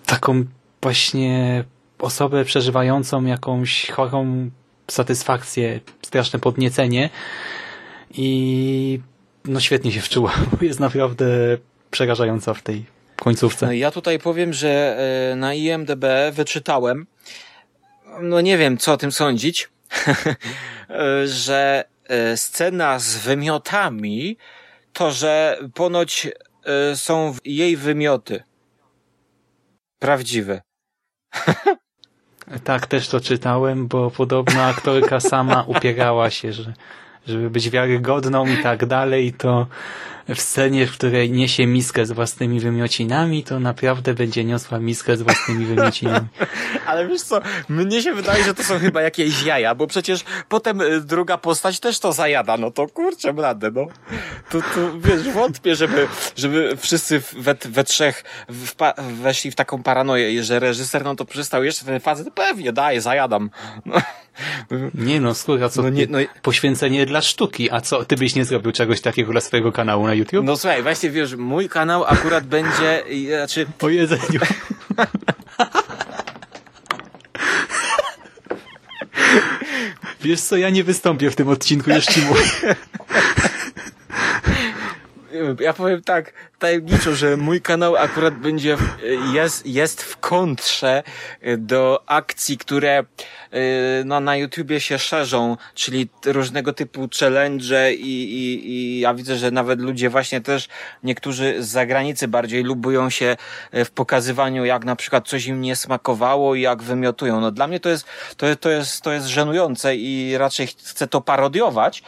taką właśnie osobę przeżywającą jakąś chorą satysfakcję, straszne podniecenie i no świetnie się wczuła. Jest naprawdę przerażająca w tej końcówce. Ja tutaj powiem, że e, na IMDB wyczytałem, no nie wiem co o tym sądzić, e, że e, scena z wymiotami to, że ponoć są jej wymioty. Prawdziwe. Tak, też to czytałem, bo podobno aktorka sama upierała się, że żeby być wiarygodną i tak dalej, to w scenie, w której niesie miskę z własnymi wymiocinami, to naprawdę będzie niosła miskę z własnymi wymiocinami. Ale wiesz co, mnie się wydaje, że to są chyba jakieś jaja, bo przecież potem y, druga postać też to zajada, no to kurczę blade, no. To, to wiesz, wątpię, żeby, żeby wszyscy we, we trzech wpa- weszli w taką paranoję, że reżyser no to przystał jeszcze ten facet, pewnie daje, zajadam. No. Nie no, skóra, co No nie, no, poświęcenie dla sztuki, a co, ty byś nie zrobił czegoś takiego dla swojego kanału na YouTube? no słuchaj, właśnie wiesz, mój kanał akurat będzie, znaczy, O jedzeniu. Wiesz co, ja nie wystąpię w tym odcinku, już ci mówię. Ja powiem tak, tajemniczo, że mój kanał akurat będzie, w- jest, jest w kontrze do akcji, które y, no, na YouTubie się szerzą, czyli różnego typu challenge i, i, i ja widzę, że nawet ludzie właśnie też, niektórzy z zagranicy bardziej lubują się w pokazywaniu, jak na przykład coś im nie smakowało i jak wymiotują. No dla mnie to jest, to, to jest, to jest żenujące i raczej chcę to parodiować,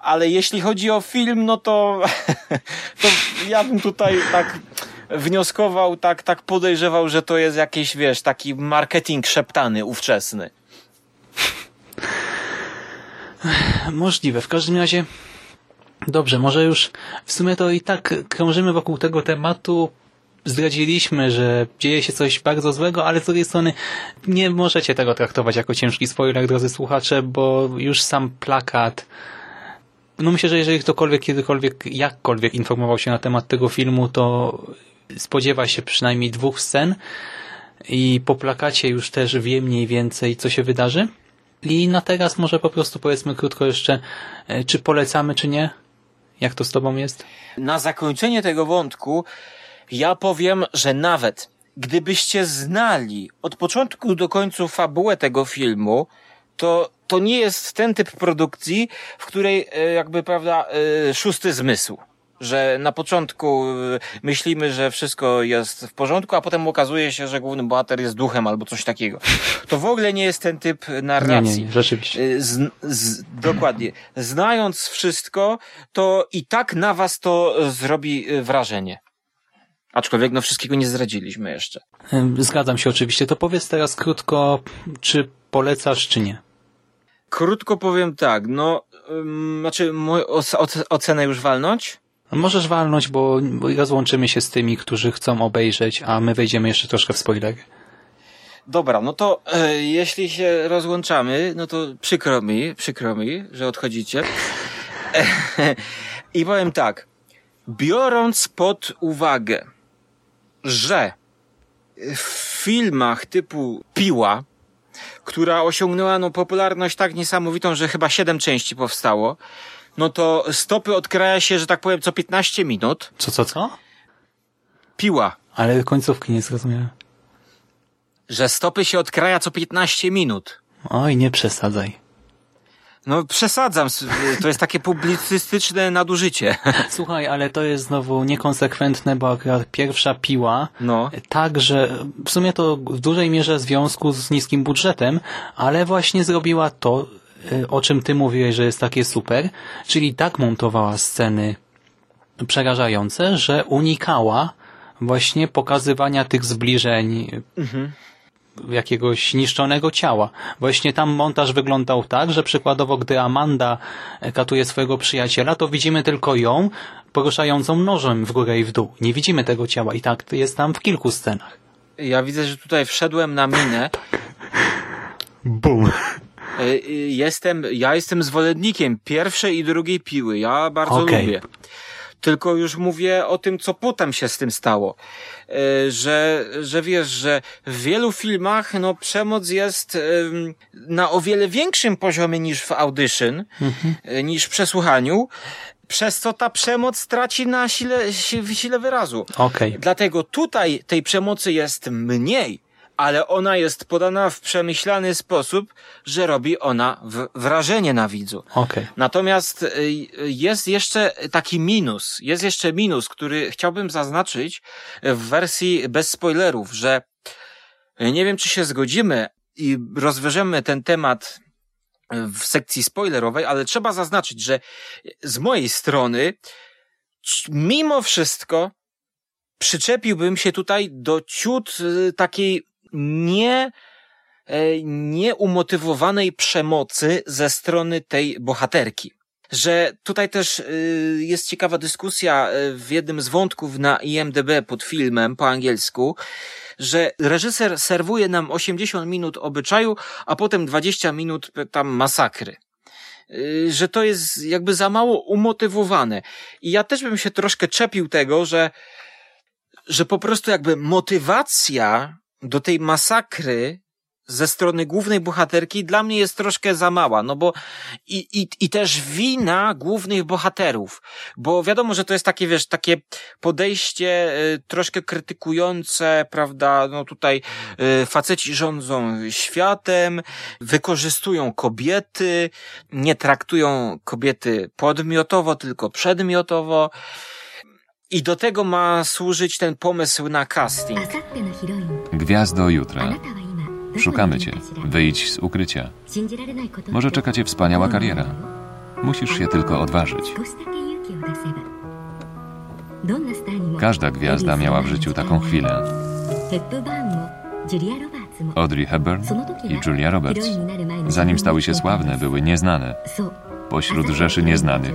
ale jeśli chodzi o film, no to, to ja bym tutaj tak wnioskował, tak, tak podejrzewał, że to jest jakiś, wiesz, taki marketing szeptany, ówczesny. Możliwe. W każdym razie, dobrze, może już w sumie to i tak krążymy wokół tego tematu. Zdradziliśmy, że dzieje się coś bardzo złego, ale z drugiej strony nie możecie tego traktować jako ciężki spoiler, drodzy słuchacze, bo już sam plakat no myślę, że jeżeli ktokolwiek kiedykolwiek, jakkolwiek informował się na temat tego filmu, to spodziewa się przynajmniej dwóch scen i po plakacie już też wie mniej więcej, co się wydarzy. I na teraz może po prostu powiedzmy krótko jeszcze, e, czy polecamy, czy nie? Jak to z tobą jest? Na zakończenie tego wątku ja powiem, że nawet gdybyście znali od początku do końca fabułę tego filmu, to to nie jest ten typ produkcji, w której e, jakby, prawda, e, szósty zmysł. Że na początku e, myślimy, że wszystko jest w porządku, a potem okazuje się, że główny bohater jest duchem albo coś takiego. To w ogóle nie jest ten typ narracji. nie, nie, rzeczywiście. Z, z, dokładnie. Znając wszystko, to i tak na was to zrobi wrażenie. Aczkolwiek no wszystkiego nie zdradziliśmy jeszcze. Zgadzam się oczywiście. To powiedz teraz krótko, czy polecasz, czy nie? Krótko powiem tak, no, ym, znaczy moją oce- ocenę już walnąć? Możesz walnąć, bo bo rozłączymy się z tymi, którzy chcą obejrzeć, a my wejdziemy jeszcze troszkę w spoilery. Dobra, no to e, jeśli się rozłączamy, no to przykro mi, przykro mi, że odchodzicie. I powiem tak, biorąc pod uwagę, że w filmach typu Piła, która osiągnęła no, popularność tak niesamowitą, że chyba siedem części powstało, no to stopy odkraja się, że tak powiem, co 15 minut. Co, co, co? Piła, Ale końcówki nie zrozumiałem. że stopy się odkraja co 15 minut. Oj, nie przesadzaj. No przesadzam, to jest takie publicystyczne nadużycie. Słuchaj, ale to jest znowu niekonsekwentne, bo akurat pierwsza piła No. tak, że w sumie to w dużej mierze w związku z niskim budżetem, ale właśnie zrobiła to, y, o czym ty mówiłeś, że jest takie super, czyli tak montowała sceny przerażające, że unikała właśnie pokazywania tych zbliżeń Mhm. Jakiegoś niszczonego ciała. Właśnie tam montaż wyglądał tak, że przykładowo gdy Amanda katuje swojego przyjaciela, to widzimy tylko ją poruszającą nożem w górę i w dół. Nie widzimy tego ciała i tak jest tam w kilku scenach. Ja widzę, że tutaj wszedłem na minę. Bum. Y, y, Jestem, ja jestem zwolennikiem pierwszej i drugiej piły. Ja bardzo Okej. lubię. Tylko już mówię o tym, co potem się z tym stało. Y, Że, że wiesz, że w wielu filmach no, przemoc jest na o wiele większym poziomie niż w audition, y, niż w przesłuchaniu, przez co ta przemoc traci na sile, si- sile wyrazu. Okej. Dlatego tutaj tej przemocy jest mniej, ale ona jest podana w przemyślany sposób, że robi ona wrażenie na widzu. Okej. Natomiast y, jest jeszcze taki minus, jest jeszcze minus, który chciałbym zaznaczyć w wersji bez spoilerów, że nie wiem, czy się zgodzimy i rozwiążemy ten temat w sekcji spoilerowej, ale trzeba zaznaczyć, że z mojej strony mimo wszystko przyczepiłbym się tutaj do ciut y, takiej nie e, nieumotywowanej przemocy ze strony tej bohaterki. Że tutaj też y, jest ciekawa dyskusja y, w jednym z wątków na IMDB pod filmem po angielsku, że reżyser serwuje nam 80 minut obyczaju, a potem 20 minut tam masakry. Y, że to jest jakby za mało umotywowane. I ja też bym się troszkę czepił tego, że, że po prostu jakby motywacja do tej masakry ze strony głównej bohaterki dla mnie jest troszkę za mała, no bo i, i, i też wina głównych bohaterów, bo wiadomo, że to jest takie, wiesz, takie podejście y, troszkę krytykujące, prawda, no tutaj y, faceci rządzą światem, wykorzystują kobiety, nie traktują kobiety podmiotowo, tylko przedmiotowo, i do tego ma służyć ten pomysł na casting. Gwiazdo jutra. Szukamy cię. Wyjdź z ukrycia. Może czeka cię wspaniała kariera. Musisz się tylko odważyć. Każda gwiazda miała w życiu taką chwilę. Audrey Hepburn i Julia Roberts. Zanim stały się sławne, były nieznane. Pośród rzeszy nieznanych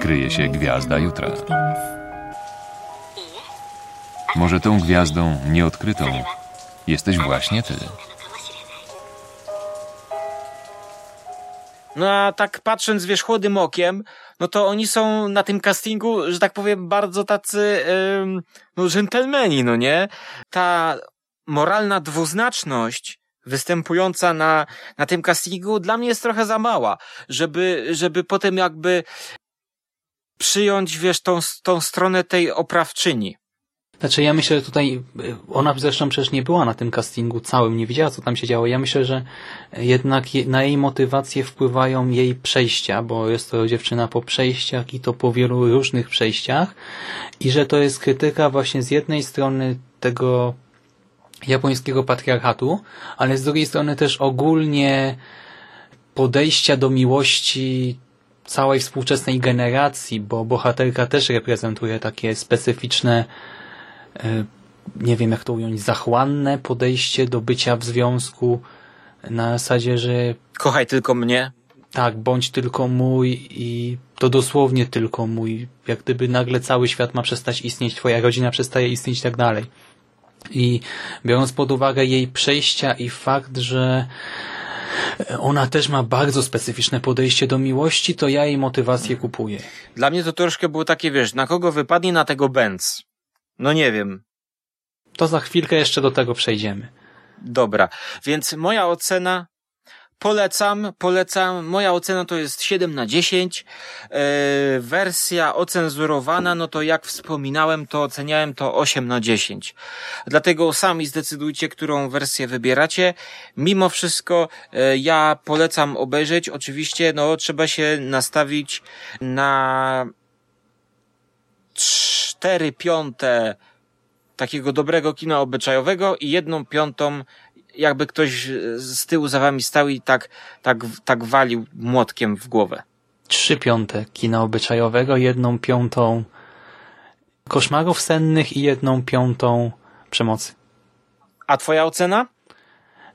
kryje się gwiazda jutra. Może tą gwiazdą nieodkrytą jesteś właśnie ty. No a tak patrząc wiesz chłodnym okiem, no to oni są na tym castingu, że tak powiem, bardzo tacy, ym, no dżentelmeni, no nie? Ta moralna dwuznaczność występująca na, na tym castingu dla mnie jest trochę za mała, żeby, żeby potem jakby przyjąć, wiesz, tą, tą stronę tej oprawczyni. Znaczy ja myślę, że tutaj y, ona zresztą przecież nie była na tym castingu całym, nie wiedziała co tam się działo. Ja myślę, że jednak na jej motywację wpływają jej przejścia, bo jest to dziewczyna po przejściach i to po wielu różnych przejściach i że to jest krytyka właśnie z jednej strony tego japońskiego patriarchatu, ale z drugiej strony też ogólnie podejścia do miłości całej współczesnej generacji, bo bohaterka też reprezentuje takie specyficzne nie wiem jak to ująć, zachłanne podejście do bycia w związku na zasadzie, że kochaj tylko mnie. Tak, bądź tylko mój i to dosłownie tylko mój. Jak gdyby nagle cały świat ma przestać istnieć, twoja rodzina przestaje istnieć i tak dalej. I biorąc pod uwagę jej przejścia i fakt, że ona też ma bardzo specyficzne podejście do miłości, to ja jej motywację kupuję. Dla mnie to troszkę było takie, wiesz, na kogo wypadnie na tego Benz. No nie wiem. To za chwilkę jeszcze do tego przejdziemy. Dobra, więc moja ocena Polecam, polecam. Moja ocena to jest 7 na 10. Yy, e, wersja ocenzurowana, no to jak wspominałem, to oceniałem to 8 na 10. Dlatego sami zdecydujcie, którą wersję wybieracie. Mimo wszystko yy, ja polecam obejrzeć. Oczywiście, no trzeba się nastawić na cztery piąte takiego dobrego kina obyczajowego i jedną piątą jakby ktoś z tyłu za wami stał i tak, tak, tak walił młotkiem w głowę. Trzy piąte kina obyczajowego, jedną piątą koszmarów sennych i jedną piątą przemocy. A twoja ocena?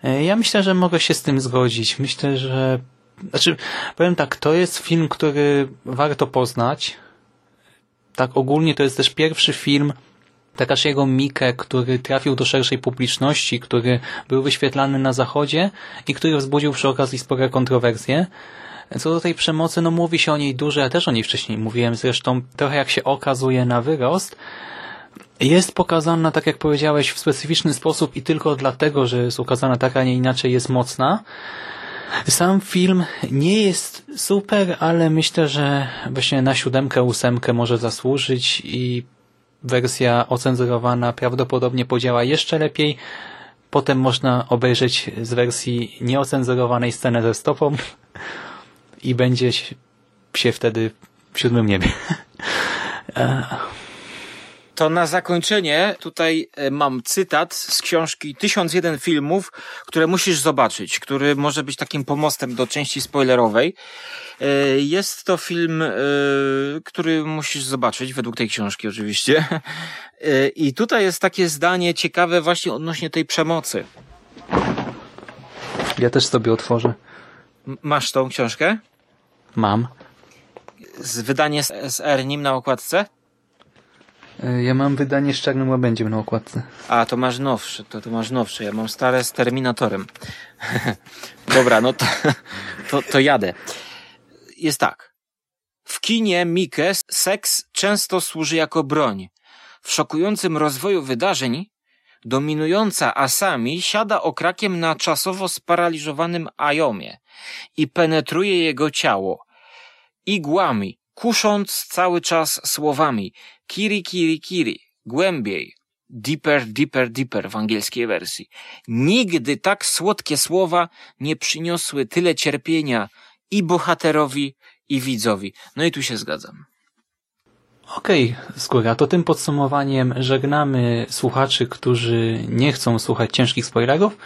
E, ja myślę, że mogę się z tym zgodzić. Myślę, że znaczy, powiem tak, to jest film, który warto poznać, tak ogólnie to jest też pierwszy film Takashiego Mike, który trafił do szerszej publiczności, który był wyświetlany na zachodzie i który wzbudził przy okazji spore kontrowersje. Co do tej przemocy, no mówi się o niej dużo, ja też o niej wcześniej mówiłem, zresztą trochę jak się okazuje na wyrost. Jest pokazana, tak jak powiedziałeś, w specyficzny sposób i tylko dlatego, że jest ukazana tak, a nie inaczej jest mocna. Sam film nie jest super, ale myślę, że właśnie na siódemkę, ósemkę może zasłużyć i wersja ocenzurowana prawdopodobnie podziała jeszcze lepiej. Potem można obejrzeć z wersji nieocenzurowanej scenę ze stopą i będzie się wtedy w siódmym niebie. To na zakończenie tutaj e, mam cytat z książki 1001 filmów, które musisz zobaczyć, który może być takim pomostem do części spoilerowej. E, jest to film, e, który musisz zobaczyć, według tej książki oczywiście. I tutaj jest takie zdanie ciekawe właśnie odnośnie tej przemocy. Ja też sobie otworzę. Masz tą książkę? Mam. Z wydanie SR nim na okładce? E, ja mam wydanie z czarnym łabędziem na okładce. A, to masz nowsze, to, to masz nowsze. Ja mam stare z Terminatorem. Dobra, no to, to, to jadę. Jest tak. W kinie Mike seks często służy jako broń. W szokującym rozwoju wydarzeń dominująca Asami siada okrakiem na czasowo sparaliżowanym Ayomie i penetruje jego ciało. Igłami, kusząc cały czas słowami kiri, kiri, kiri, głębiej, deeper, deeper, deeper w angielskiej wersji. Nigdy tak słodkie słowa nie przyniosły tyle cierpienia i bohaterowi, i widzowi. No i tu się zgadzam. Okej, okay, Skóra, to tym podsumowaniem żegnamy słuchaczy, którzy nie chcą słuchać ciężkich spoilerów,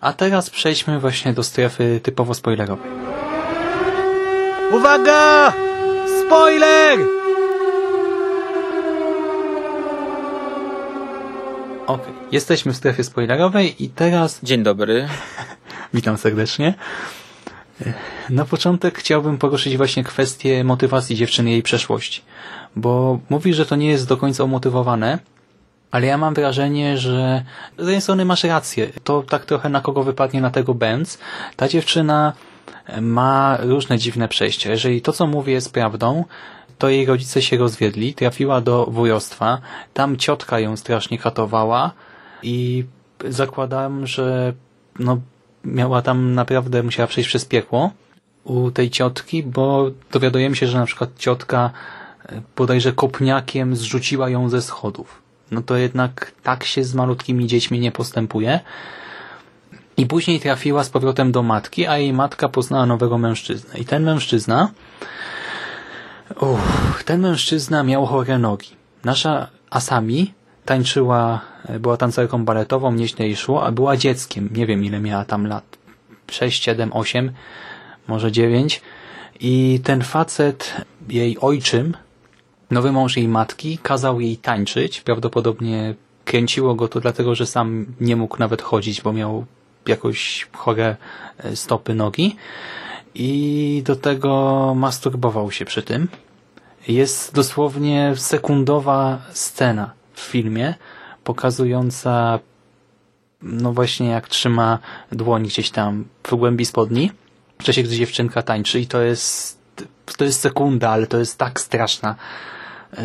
a teraz przejdźmy właśnie do strefy typowo spoilerowej. Uwaga! Spoiler! Okej, okay. jesteśmy w strefie spoilerowej i teraz... Dzień dobry. Witam serdecznie. Na początek chciałbym poruszyć właśnie kwestię motywacji dziewczyny i jej przeszłości. Bo mówi, że to nie jest do końca umotywowane, ale ja mam wrażenie, że z jednej strony masz rację. To tak trochę na kogo wypadnie na tego Benz. Ta dziewczyna ma różne dziwne przejścia. Jeżeli to, co mówię, jest prawdą, to jej rodzice się rozwiedli, trafiła do wujostwa, tam ciotka ją strasznie katowała i zakładam, że no, miała tam naprawdę, musiała przejść przez piekło u tej ciotki, bo dowiadujemy się, że na przykład ciotka e, bodajże kopniakiem zrzuciła ją ze schodów. No to jednak tak się z malutkimi dziećmi nie postępuje. I później trafiła z powrotem do matki, a jej matka poznała nowego mężczyznę. I ten mężczyzna, uff, ten mężczyzna miał chore nogi. Nasza Asami tańczyła, była tancerką baletową, nieźle jej szło, a była dzieckiem. Nie wiem ile miała tam lat. 6, 7, 8, może 9. I ten facet, jej ojczym, nowy mąż jej matki, kazał jej tańczyć. Prawdopodobnie kręciło go to dlatego, że sam nie mógł nawet chodzić, bo miał jakoś chore e, stopy, nogi. I do tego masturbował się przy tym. Jest dosłownie sekundowa scena w filmie, pokazująca no właśnie jak trzyma dłoń gdzieś tam w głębi spodni, w czasie gdy dziewczynka tańczy i to jest to jest sekunda, ale to jest tak straszna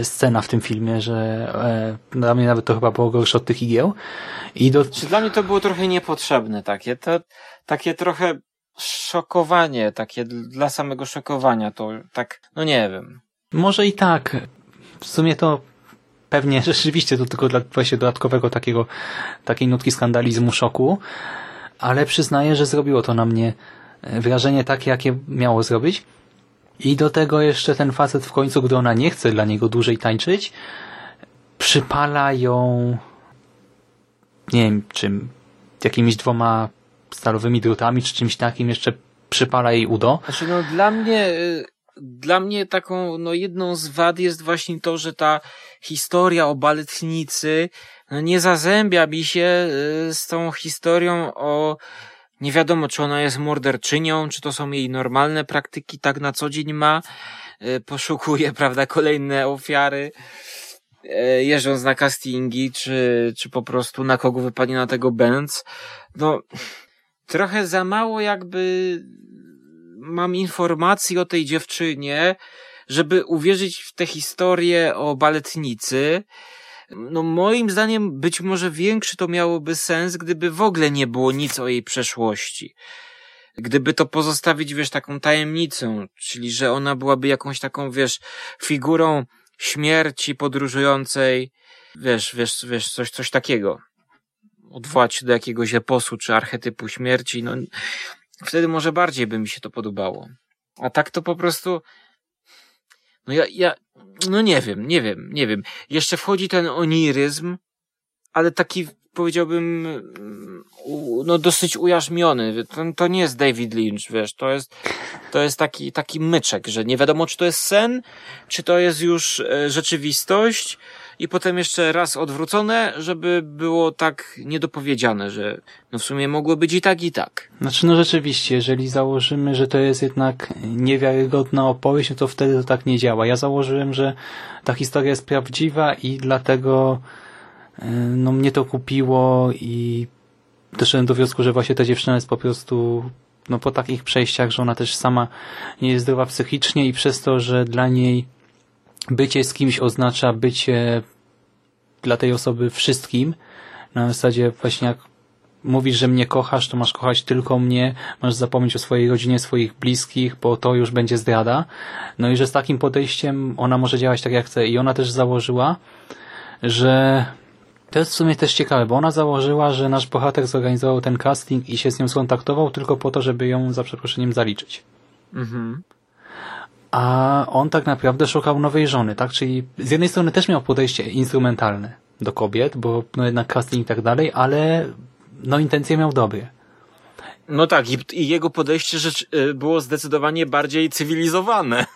scena w tym filmie, że e, dla mnie nawet to chyba było gorsze od tych igieł. I do... Dla mnie to było trochę niepotrzebne takie, to, takie trochę szokowanie, takie dla samego szokowania, to tak, no nie wiem. Może i tak. W sumie to pewnie rzeczywiście to tylko dla właśnie dodatkowego takiego, takiej nutki skandalizmu, szoku, ale przyznaję, że zrobiło to na mnie e, wrażenie takie, jakie miało zrobić. I do tego jeszcze ten facet w końcu, gdy ona nie chce dla niego dłużej tańczyć, przypala ją nie wiem czym, jakimiś dwoma stalowymi drutami, czy czymś takim jeszcze przypala jej udo. Znaczy no dla mnie y, dla mnie taką, no jedną z wad jest właśnie to, że ta historia o baletnicy no nie zazębia mi się y, z tą historią o nie wiadomo, czy ona jest morderczynią, czy to są jej normalne praktyki, tak na co dzień ma, y, poszukuje, prawda, kolejne ofiary, y, jeżdżąc na castingi, czy, czy po prostu na kogo wypadnie na tego Benz. No, trochę za mało jakby mam informacji o tej dziewczynie, żeby uwierzyć w tę historię o baletnicy. No moim zdaniem być może większy to miałoby sens, gdyby w ogóle nie było nic o jej przeszłości. Gdyby to pozostawić, wiesz, taką tajemnicą, czyli że ona byłaby jakąś taką, wiesz, figurą śmierci podróżującej, wiesz, wiesz, wiesz, coś, coś takiego. Odwołać do jakiegoś eposu czy archetypu śmierci, no wtedy może bardziej by mi się to podobało. A tak to po prostu No ja, ja, no nie wiem, nie wiem, nie wiem. Jeszcze wchodzi ten oniryzm, ale taki powiedziałbym, no dosyć ujarzmiony. To, to nie jest David Lynch, wiesz, to jest, to jest taki, taki myczek, że nie wiadomo, czy to jest sen, czy to jest już e, rzeczywistość i potem jeszcze raz odwrócone, żeby było tak niedopowiedziane, że no w sumie mogło być i tak, i tak. Znaczy no rzeczywiście, jeżeli założymy, że to jest jednak niewiarygodna opowieść, no to wtedy to tak nie działa. Ja założyłem, że ta historia jest prawdziwa i dlatego e, no mnie to kupiło i doszedłem do wniosku, że właśnie ta dziewczyna jest po prostu no po takich przejściach, że ona też sama nie jest zdrowa psychicznie i przez to, że dla niej bycie z kimś oznacza bycie dla tej osoby wszystkim. Na zasadzie właśnie jak mówisz, że mnie kochasz, to masz kochać tylko mnie, masz zapomnieć o swojej rodzinie, swoich bliskich, bo to już będzie zdrada. No i że z takim podejściem ona może działać tak jak chce. I ona też założyła, że to jest w sumie też ciekawe, bo ona założyła, że nasz bohater zorganizował ten casting i się z nią skontaktował tylko po to, żeby ją za przeproszeniem zaliczyć. Mhm. A on tak naprawdę szukał nowej żony, tak? Czyli z jednej strony też miał podejście instrumentalne do kobiet, bo no jednak casting i tak dalej, ale no intencje miał dobre. No tak, i, i jego podejście rzecz, y, było zdecydowanie bardziej cywilizowane.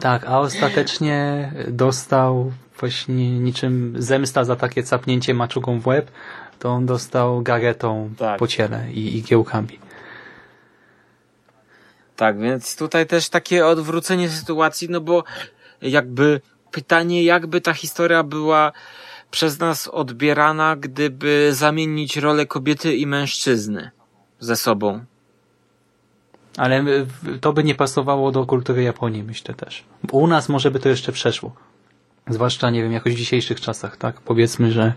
Tak, a ostatecznie dostał właśnie niczym zemsta za takie capnięcie maczugą w łeb, to on dostał garetą tak. po ciele i igiełkami. Tak, więc tutaj też takie odwrócenie sytuacji, no bo jakby pytanie, jakby ta historia była przez nas odbierana, gdyby zamienić rolę kobiety i mężczyzny ze sobą. Ale to by nie pasowało do kultury Japonii, myślę też. U nas może by to jeszcze przeszło. Zwłaszcza, nie wiem, jakoś w dzisiejszych czasach, tak? Powiedzmy, że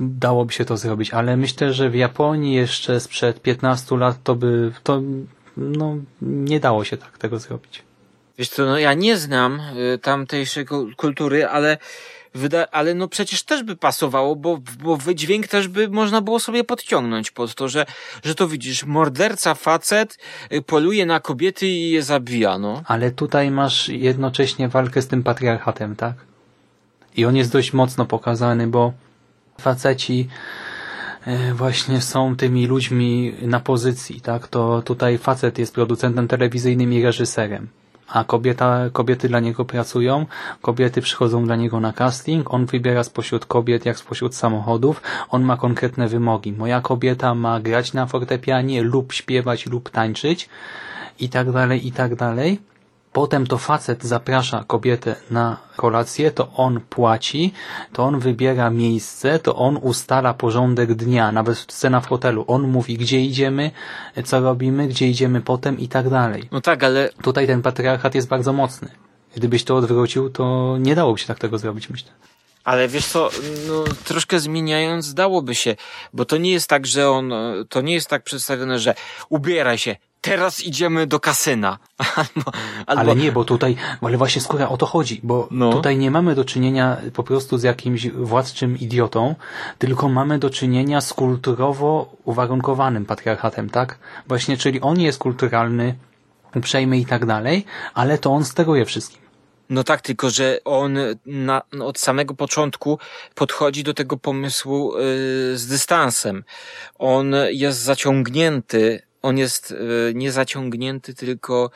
dałoby się to zrobić, ale myślę, że w Japonii jeszcze sprzed 15 lat to by, to no, nie dało się tak tego zrobić. Wiesz co, no ja nie znam y, tamtejszej kultury, ale wyda ale no przecież też by pasowało, bo, bo wydźwięk też by można było sobie podciągnąć pod to, że, że to widzisz, morderca facet y, poluje na kobiety i je zabija, no. Ale tutaj masz jednocześnie walkę z tym patriarchatem, tak? I on jest dość mocno pokazany, bo faceci właśnie są tymi ludźmi na pozycji, tak? To tutaj facet jest producentem telewizyjnym i reżyserem. A kobieta, kobiety dla niego pracują, kobiety przychodzą dla niego na casting, on wybiera spośród kobiet jak spośród samochodów, on ma konkretne wymogi. Moja kobieta ma grać na fortepianie lub śpiewać lub tańczyć i tak dalej, i tak dalej potem to facet zaprasza kobietę na kolację, to on płaci, to on wybiera miejsce, to on ustala porządek dnia, nawet scena w hotelu. On mówi, gdzie idziemy, co robimy, gdzie idziemy potem i tak dalej. No tak, ale... Tutaj ten patriarchat jest bardzo mocny. Gdybyś to odwrócił, to nie dałoby się tak tego zrobić, myślę. Ale wiesz co, no, troszkę zmieniając dałoby się, bo to nie jest tak, że on, to nie jest tak przedstawione, że ubieraj się, teraz idziemy do kasyna. albo, albo... Ale nie, bo tutaj, ale właśnie skóra o to chodzi, bo no. tutaj nie mamy do czynienia po prostu z jakimś władczym idiotą, tylko mamy do czynienia z kulturowo uwarunkowanym patriarchatem, tak? Właśnie, czyli on jest kulturalny, uprzejmy i tak dalej, ale to on steruje wszystkim. No tak, tylko że on na, no od samego początku podchodzi do tego pomysłu yy, z dystansem. On jest zaciągnięty on jest e, nie zaciągnięty, tylko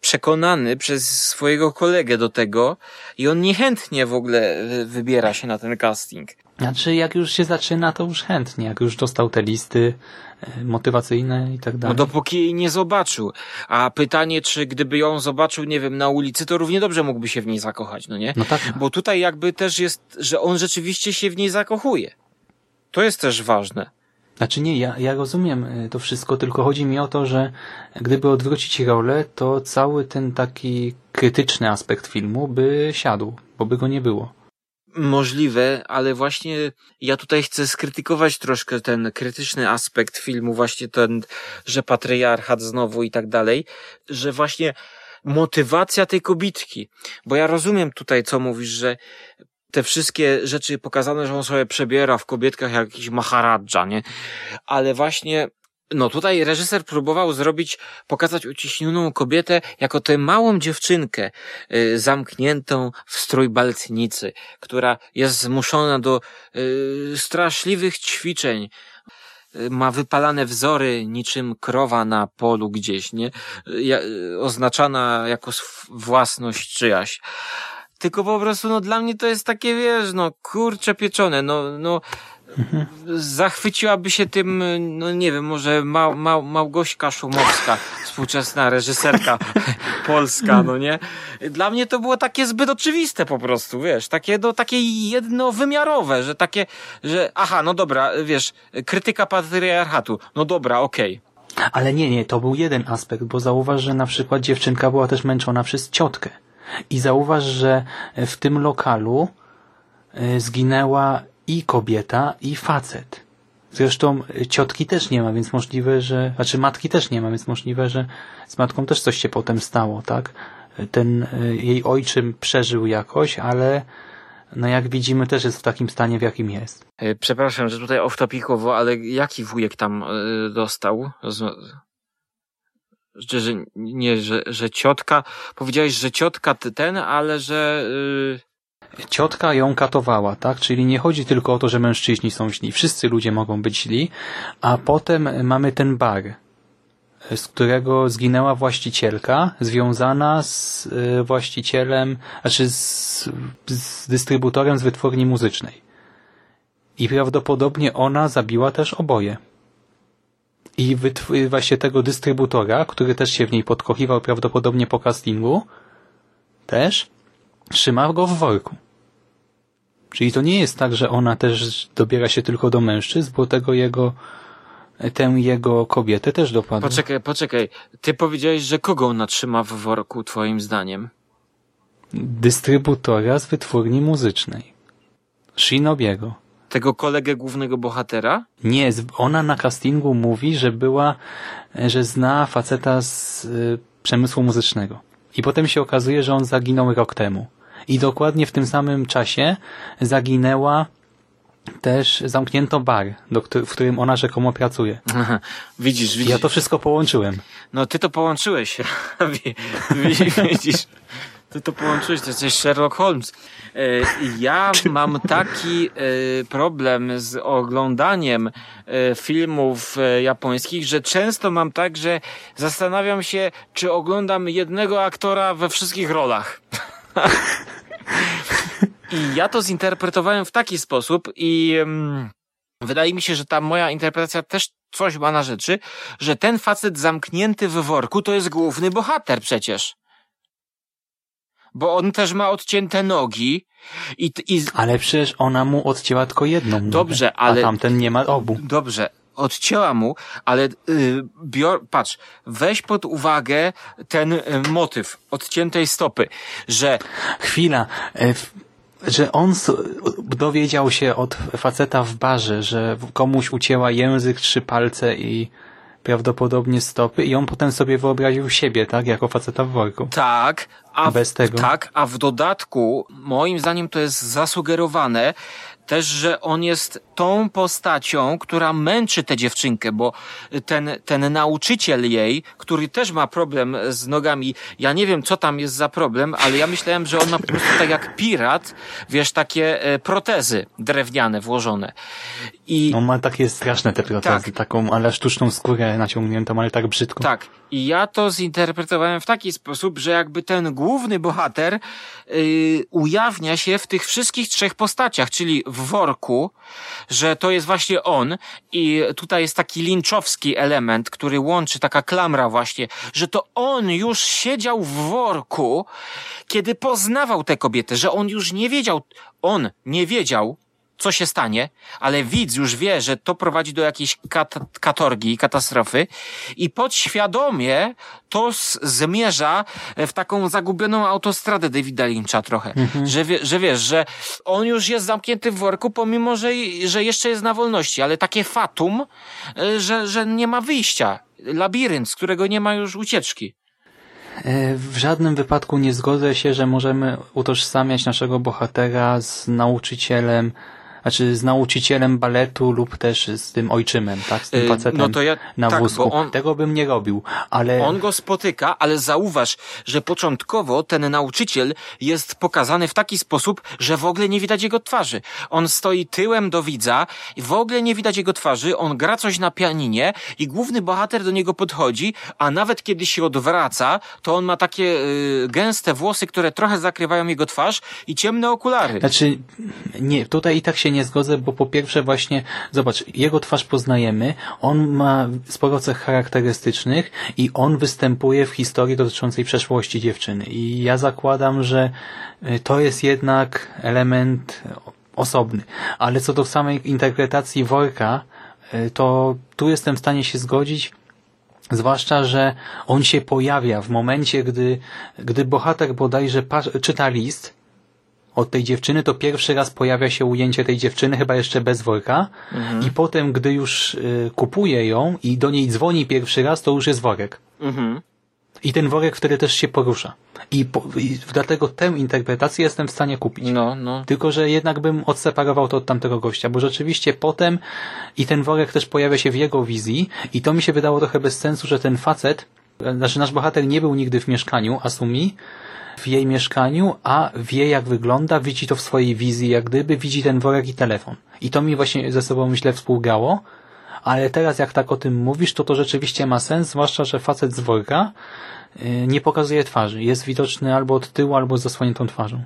przekonany przez swojego kolegę do tego i on niechętnie w ogóle e, wybiera się na ten casting. Znaczy, jak już się zaczyna, to już chętnie. Jak już dostał te listy e, motywacyjne i tak dalej. No dopóki jej nie zobaczył. A pytanie, czy gdyby ją zobaczył, nie wiem, na ulicy, to równie dobrze mógłby się w niej zakochać, no nie? No tak. Bo tutaj jakby też jest, że on rzeczywiście się w niej zakochuje. To jest też ważne. Znaczy nie, ja, ja rozumiem y, to wszystko, tylko chodzi mi o to, że gdyby odwrócić rolę, to cały ten taki krytyczny aspekt filmu by siadł, bo by go nie było. Możliwe, ale właśnie ja tutaj chcę skrytykować troszkę ten krytyczny aspekt filmu, właśnie ten, że patriarchat znowu i tak dalej, że właśnie motywacja tej kobitki, bo ja rozumiem tutaj, co mówisz, że te wszystkie rzeczy pokazane, że on sobie przebiera w kobietkach jak jakiś maharadża, nie? Ale właśnie No tutaj reżyser próbował zrobić, pokazać uciśnioną kobietę jako tę małą dziewczynkę y, zamkniętą w strój balcnicy, która jest zmuszona do y, straszliwych ćwiczeń. Y, ma wypalane wzory niczym krowa na polu gdzieś, nie? Y, y, oznaczana jako własność czyjaś. Tylko po prostu, no dla mnie to jest takie, wiesz, no kurcze pieczone, no, no zachwyciłaby się tym, no nie wiem, może Ma, Ma, Małgośka Szumowska, współczesna reżyserka polska, no nie? Dla mnie to było takie zbyt oczywiste po prostu, wiesz, takie, no, takie jednowymiarowe, że takie, że aha, no dobra, wiesz, krytyka patriarchatu, no dobra, okej. Ale nie, nie, to był jeden aspekt, bo zauważ, że na przykład dziewczynka była też męczona przez ciotkę. I zauważ, że w tym lokalu y, zginęła i kobieta, i facet. Zresztą ciotki też nie ma, więc możliwe, że, znaczy matki też nie ma, więc możliwe, że z matką też coś się potem stało, tak? Ten y, jej ojczym przeżył jakoś, ale no jak widzimy też jest w takim stanie, w jakim jest. E, Przepraszam, że tutaj off-topicowo, ale jaki wujek tam e, dostał? Że, że nie, że, że ciotka, powiedziałeś, że ciotka ten, ale że... y, Ciotka ją katowała, tak? Czyli nie chodzi tylko o to, że mężczyźni są źli. Wszyscy ludzie mogą być źli, a potem mamy ten bar, z którego zginęła właścicielka, związana z y, właścicielem, znaczy z, z dystrybutorem z wytwórni muzycznej. I prawdopodobnie ona zabiła też oboje. I właśnie tego dystrybutora, który też się w niej podkochiwał prawdopodobnie po castingu, też trzyma go w worku. Czyli to nie jest tak, że ona też dobiera się tylko do mężczyzn, bo tego jego, tę jego kobietę też dopadła. Poczekaj, poczekaj. Ty powiedziałeś, że kogo ona trzyma w worku, twoim zdaniem? Dystrybutora z wytwórni muzycznej. Shinobiego. Tego kolegę głównego bohatera? Nie, ona na castingu mówi, że była, że zna faceta z y, przemysłu muzycznego. I potem się okazuje, że on zaginął rok temu. I dokładnie w tym samym czasie zaginęła też zamknięto bar, do, w którym ona rzekomo pracuje. widzisz, I widzisz. ja to wszystko połączyłem. No ty to połączyłeś. Wi- wi- Widzisz. Ty to połączyłeś, to jesteś Sherlock Holmes. E, Ja mam taki e, problem z oglądaniem e, filmów japońskich, że często mam tak, że zastanawiam się, czy oglądam jednego aktora we wszystkich rolach. I ja to zinterpretowałem w taki sposób i wydaje mi się, że ta moja interpretacja też coś ma na rzeczy, że ten facet zamknięty w worku to jest główny bohater przecież. Bo on też ma odcięte nogi i, i Ale przecież ona mu odcięła tylko jedną nogę, Dobrze, ale- a tamten nie ma obu. dobrze, odcięła mu, ale yy, bior, patrz, weź pod uwagę ten y, motyw odciętej stopy, że Chwila, f- że on dowiedział się od faceta w barze, że komuś ucięła język, trzy palce i prawdopodobnie stopy i on potem sobie wyobraził siebie, tak, jako faceta w worku. Tak, a w, Bez tego. tak, a w dodatku, moim zdaniem to jest zasugerowane też, że on jest tą postacią, która męczy tę dziewczynkę, bo ten, ten nauczyciel jej, który też ma problem z nogami, ja nie wiem, co tam jest za problem, ale ja myślałem, że on ma po prostu tak jak pirat, wiesz, takie e, protezy drewniane włożone. I On ma takie straszne te protezy, Tak. taką, ale sztuczną skórę naciągniętą, ale tak brzydko. Tak. I ja to zinterpretowałem w taki sposób, że jakby ten główny bohater yy, ujawnia się w tych wszystkich trzech postaciach, czyli w worku, że to jest właśnie on i tutaj jest taki linczowski element, który łączy taka klamra właśnie, że to on już siedział w worku, kiedy poznawał tę kobietę, że on już nie wiedział, on nie wiedział, co się stanie, ale widz już wie, że to prowadzi do jakiejś kat katorgi, katastrofy i podświadomie to zmierza w taką zagubioną autostradę Davida Lyncha trochę. Że, wie, że wiesz, że on już jest zamknięty w worku, pomimo, że, że jeszcze jest na wolności, ale takie fatum, y, że, że nie ma wyjścia. Labirynt, z którego nie ma już ucieczki. E, W żadnym wypadku nie zgodzę się, że możemy utożsamiać naszego bohatera z nauczycielem znaczy z nauczycielem baletu lub też z tym ojczymem, tak? Z tym Yy, facetem no to ja- na tak, wózku. on- Tego bym nie robił, ale... On go spotyka, ale zauważ, że początkowo ten nauczyciel jest pokazany w taki sposób, że w ogóle nie widać jego twarzy. On stoi tyłem do widza i w ogóle nie widać jego twarzy, on gra coś na pianinie i główny bohater do niego podchodzi, a nawet kiedy się odwraca, to on ma takie y, gęste włosy, które trochę zakrywają jego twarz i ciemne okulary. Znaczy, nie, tutaj i tak się nie zgodzę, bo po pierwsze właśnie, zobacz, jego twarz poznajemy, on ma sporo cech charakterystycznych i on występuje w historii dotyczącej przeszłości dziewczyny. I ja zakładam, że y, to jest jednak element osobny. Ale co do samej interpretacji Worka, y, to tu jestem w stanie się zgodzić, Zwłaszcza, że on się pojawia w momencie, gdy, gdy bohater bodajże czyta list od tej dziewczyny, to pierwszy raz pojawia się ujęcie tej dziewczyny, chyba jeszcze bez worka. I potem, gdy już y, kupuje ją i do niej dzwoni pierwszy raz, to już jest worek. Mhm. I ten worek wtedy też się porusza. I, po, i dlatego tę interpretację jestem w stanie kupić. No, no. Tylko, że jednak bym odseparował to od tamtego gościa, bo rzeczywiście potem i ten worek też pojawia się w jego wizji i to mi się wydało trochę bez sensu, że ten facet, znaczy nasz bohater nie był nigdy w mieszkaniu Asumi, w jej mieszkaniu, a wie jak wygląda, widzi to w swojej wizji, jak gdyby widzi ten worek i telefon. I to mi właśnie ze sobą myślę współgrało, ale teraz jak tak o tym mówisz, to to rzeczywiście ma sens, zwłaszcza, że facet z worka y, nie pokazuje twarzy. Jest widoczny albo od tyłu, albo z zasłoniętą twarzą.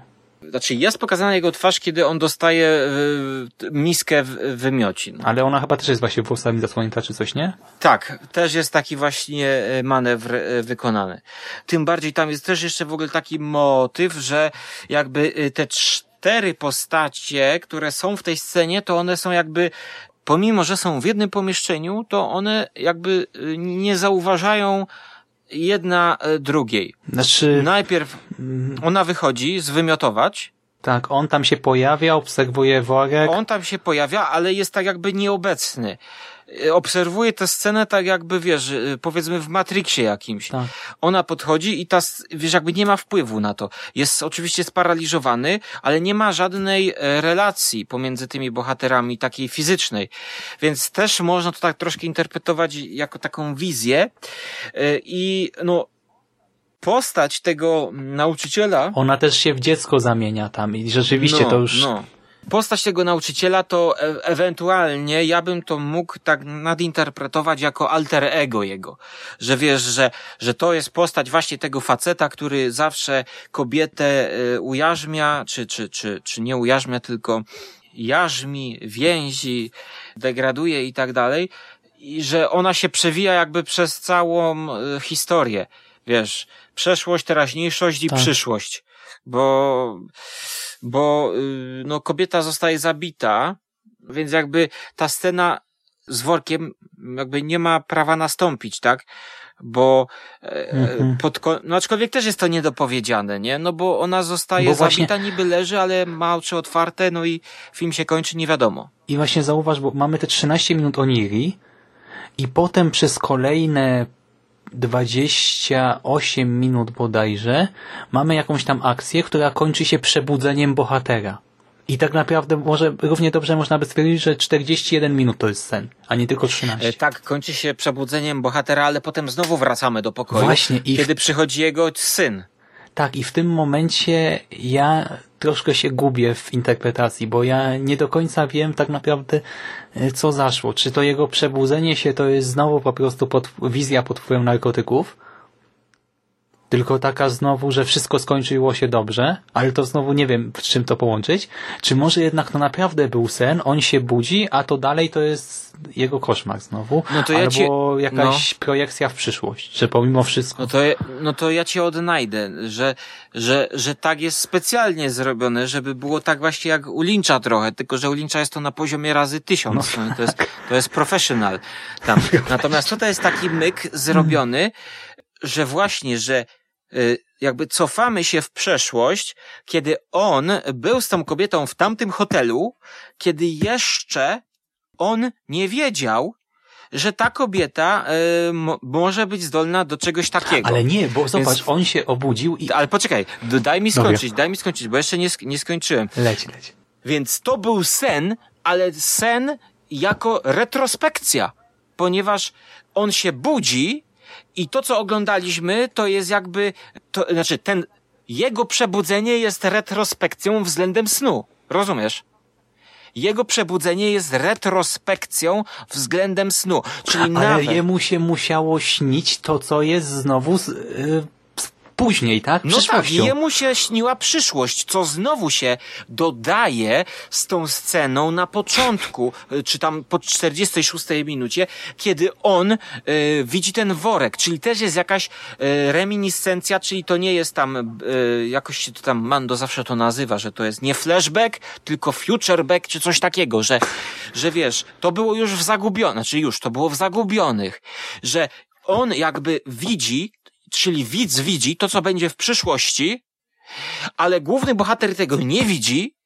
Znaczy jest pokazana jego twarz, kiedy on dostaje y, miskę w, wymiocin. Ale ona chyba też jest właśnie włosami zasłonięta czy coś, nie? Tak, też jest taki właśnie e, manewr e, wykonany. Tym bardziej tam jest też jeszcze w ogóle taki motyw, że jakby e, te cztery postacie, które są w tej scenie, to one są jakby pomimo, że są w jednym pomieszczeniu, to one jakby e, nie zauważają jedna e, drugiej. Znaczy, Najpierw ona wychodzi zwymiotować, tak, on tam się pojawia, obserwuje worek. On tam się pojawia, ale jest tak jakby nieobecny. Y, Obserwuje tę scenę tak jakby, wiesz, y, powiedzmy w Matrixie jakimś. Tak. Ona podchodzi i ta, wiesz, jakby nie ma wpływu na to. Jest oczywiście sparaliżowany, ale nie ma żadnej e, relacji pomiędzy tymi bohaterami, takiej fizycznej. Więc też można to tak troszkę interpretować jako taką wizję. E, I no, postać tego nauczyciela Ona też się w dziecko zamienia tam i rzeczywiście no, to już... No. Postać tego nauczyciela to e ewentualnie ja bym to mógł tak nadinterpretować jako alter ego jego. Że wiesz, że, że to jest postać właśnie tego faceta, który zawsze kobietę e, ujarzmia, czy, czy, czy, czy nie ujarzmia, tylko jarzmi, więzi, degraduje i tak dalej. I że ona się przewija jakby przez całą e, historię. Wiesz, przeszłość, teraźniejszość i Tak. przyszłość. Bo, bo y, no, kobieta zostaje zabita, więc jakby ta scena z workiem jakby nie ma prawa nastąpić, tak? Bo e, Mhm. pod, no aczkolwiek też jest to niedopowiedziane, nie? No bo ona zostaje Bo właśnie- zabita, niby leży, ale ma oczy otwarte, no i film się kończy nie wiadomo. I właśnie zauważ, bo mamy te 13 minut Oniri i potem przez kolejne 28 minut bodajże mamy jakąś tam akcję, która kończy się przebudzeniem bohatera. I tak naprawdę może równie dobrze można by stwierdzić, że 41 minut to jest sen, a nie tylko 13. E, tak, kończy się przebudzeniem bohatera, ale potem znowu wracamy do pokoju. Właśnie, i Kiedy przychodzi jego syn. Tak, i w tym momencie ja troszkę się gubię w interpretacji, bo ja nie do końca wiem tak naprawdę, e, co zaszło. Czy to jego przebudzenie się to jest znowu po prostu pod, wizja pod wpływem narkotyków? Tylko taka znowu, że wszystko skończyło się dobrze, ale to znowu nie wiem, z czym to połączyć. Czy może jednak to naprawdę był sen, on się budzi, a to dalej to jest jego koszmar znowu? No to ja Albo ci- jakaś projekcja w przyszłość, że pomimo wszystko... No to, no to ja cię odnajdę, że, że, że tak jest specjalnie zrobione, żeby było tak właśnie jak u Lyncha trochę, tylko że u Lyncha jest to na poziomie razy tysiąc. No. To, jest, to jest professional tam. Natomiast tutaj jest taki myk zrobiony, że właśnie, że jakby cofamy się w przeszłość, kiedy on był z tą kobietą w tamtym hotelu, kiedy jeszcze on nie wiedział, że ta kobieta y, mo- może być zdolna do czegoś takiego. Ale nie, bo zobacz, Więc- on się obudził i... Ale poczekaj, daj mi skończyć, daj mi skończyć, bo jeszcze nie, nie skończyłem. Leć, leć. Więc to był sen, ale sen jako retrospekcja, ponieważ on się budzi i to, co oglądaliśmy, to jest jakby, to, znaczy ten, jego przebudzenie jest retrospekcją względem snu. Rozumiesz? Jego przebudzenie jest retrospekcją względem snu. Czyli Ale nawet... jemu się musiało śnić to, co jest znowu z, y, z później, tak? No tak, jemu się śniła przyszłość, co znowu się dodaje z tą sceną na początku, y, czy tam po 46 minucie, kiedy on y, widzi ten worek, czyli też jest jakaś y, reminiscencja, czyli to nie jest tam, y, jakoś się to tam Mando zawsze to nazywa, że to jest nie flashback, tylko futureback, czy coś takiego, że, że wiesz, to było już w zagubionych, znaczy już, to było w zagubionych, że on jakby widzi czyli widz widzi to, co będzie w przyszłości, ale główny bohater tego nie widzi,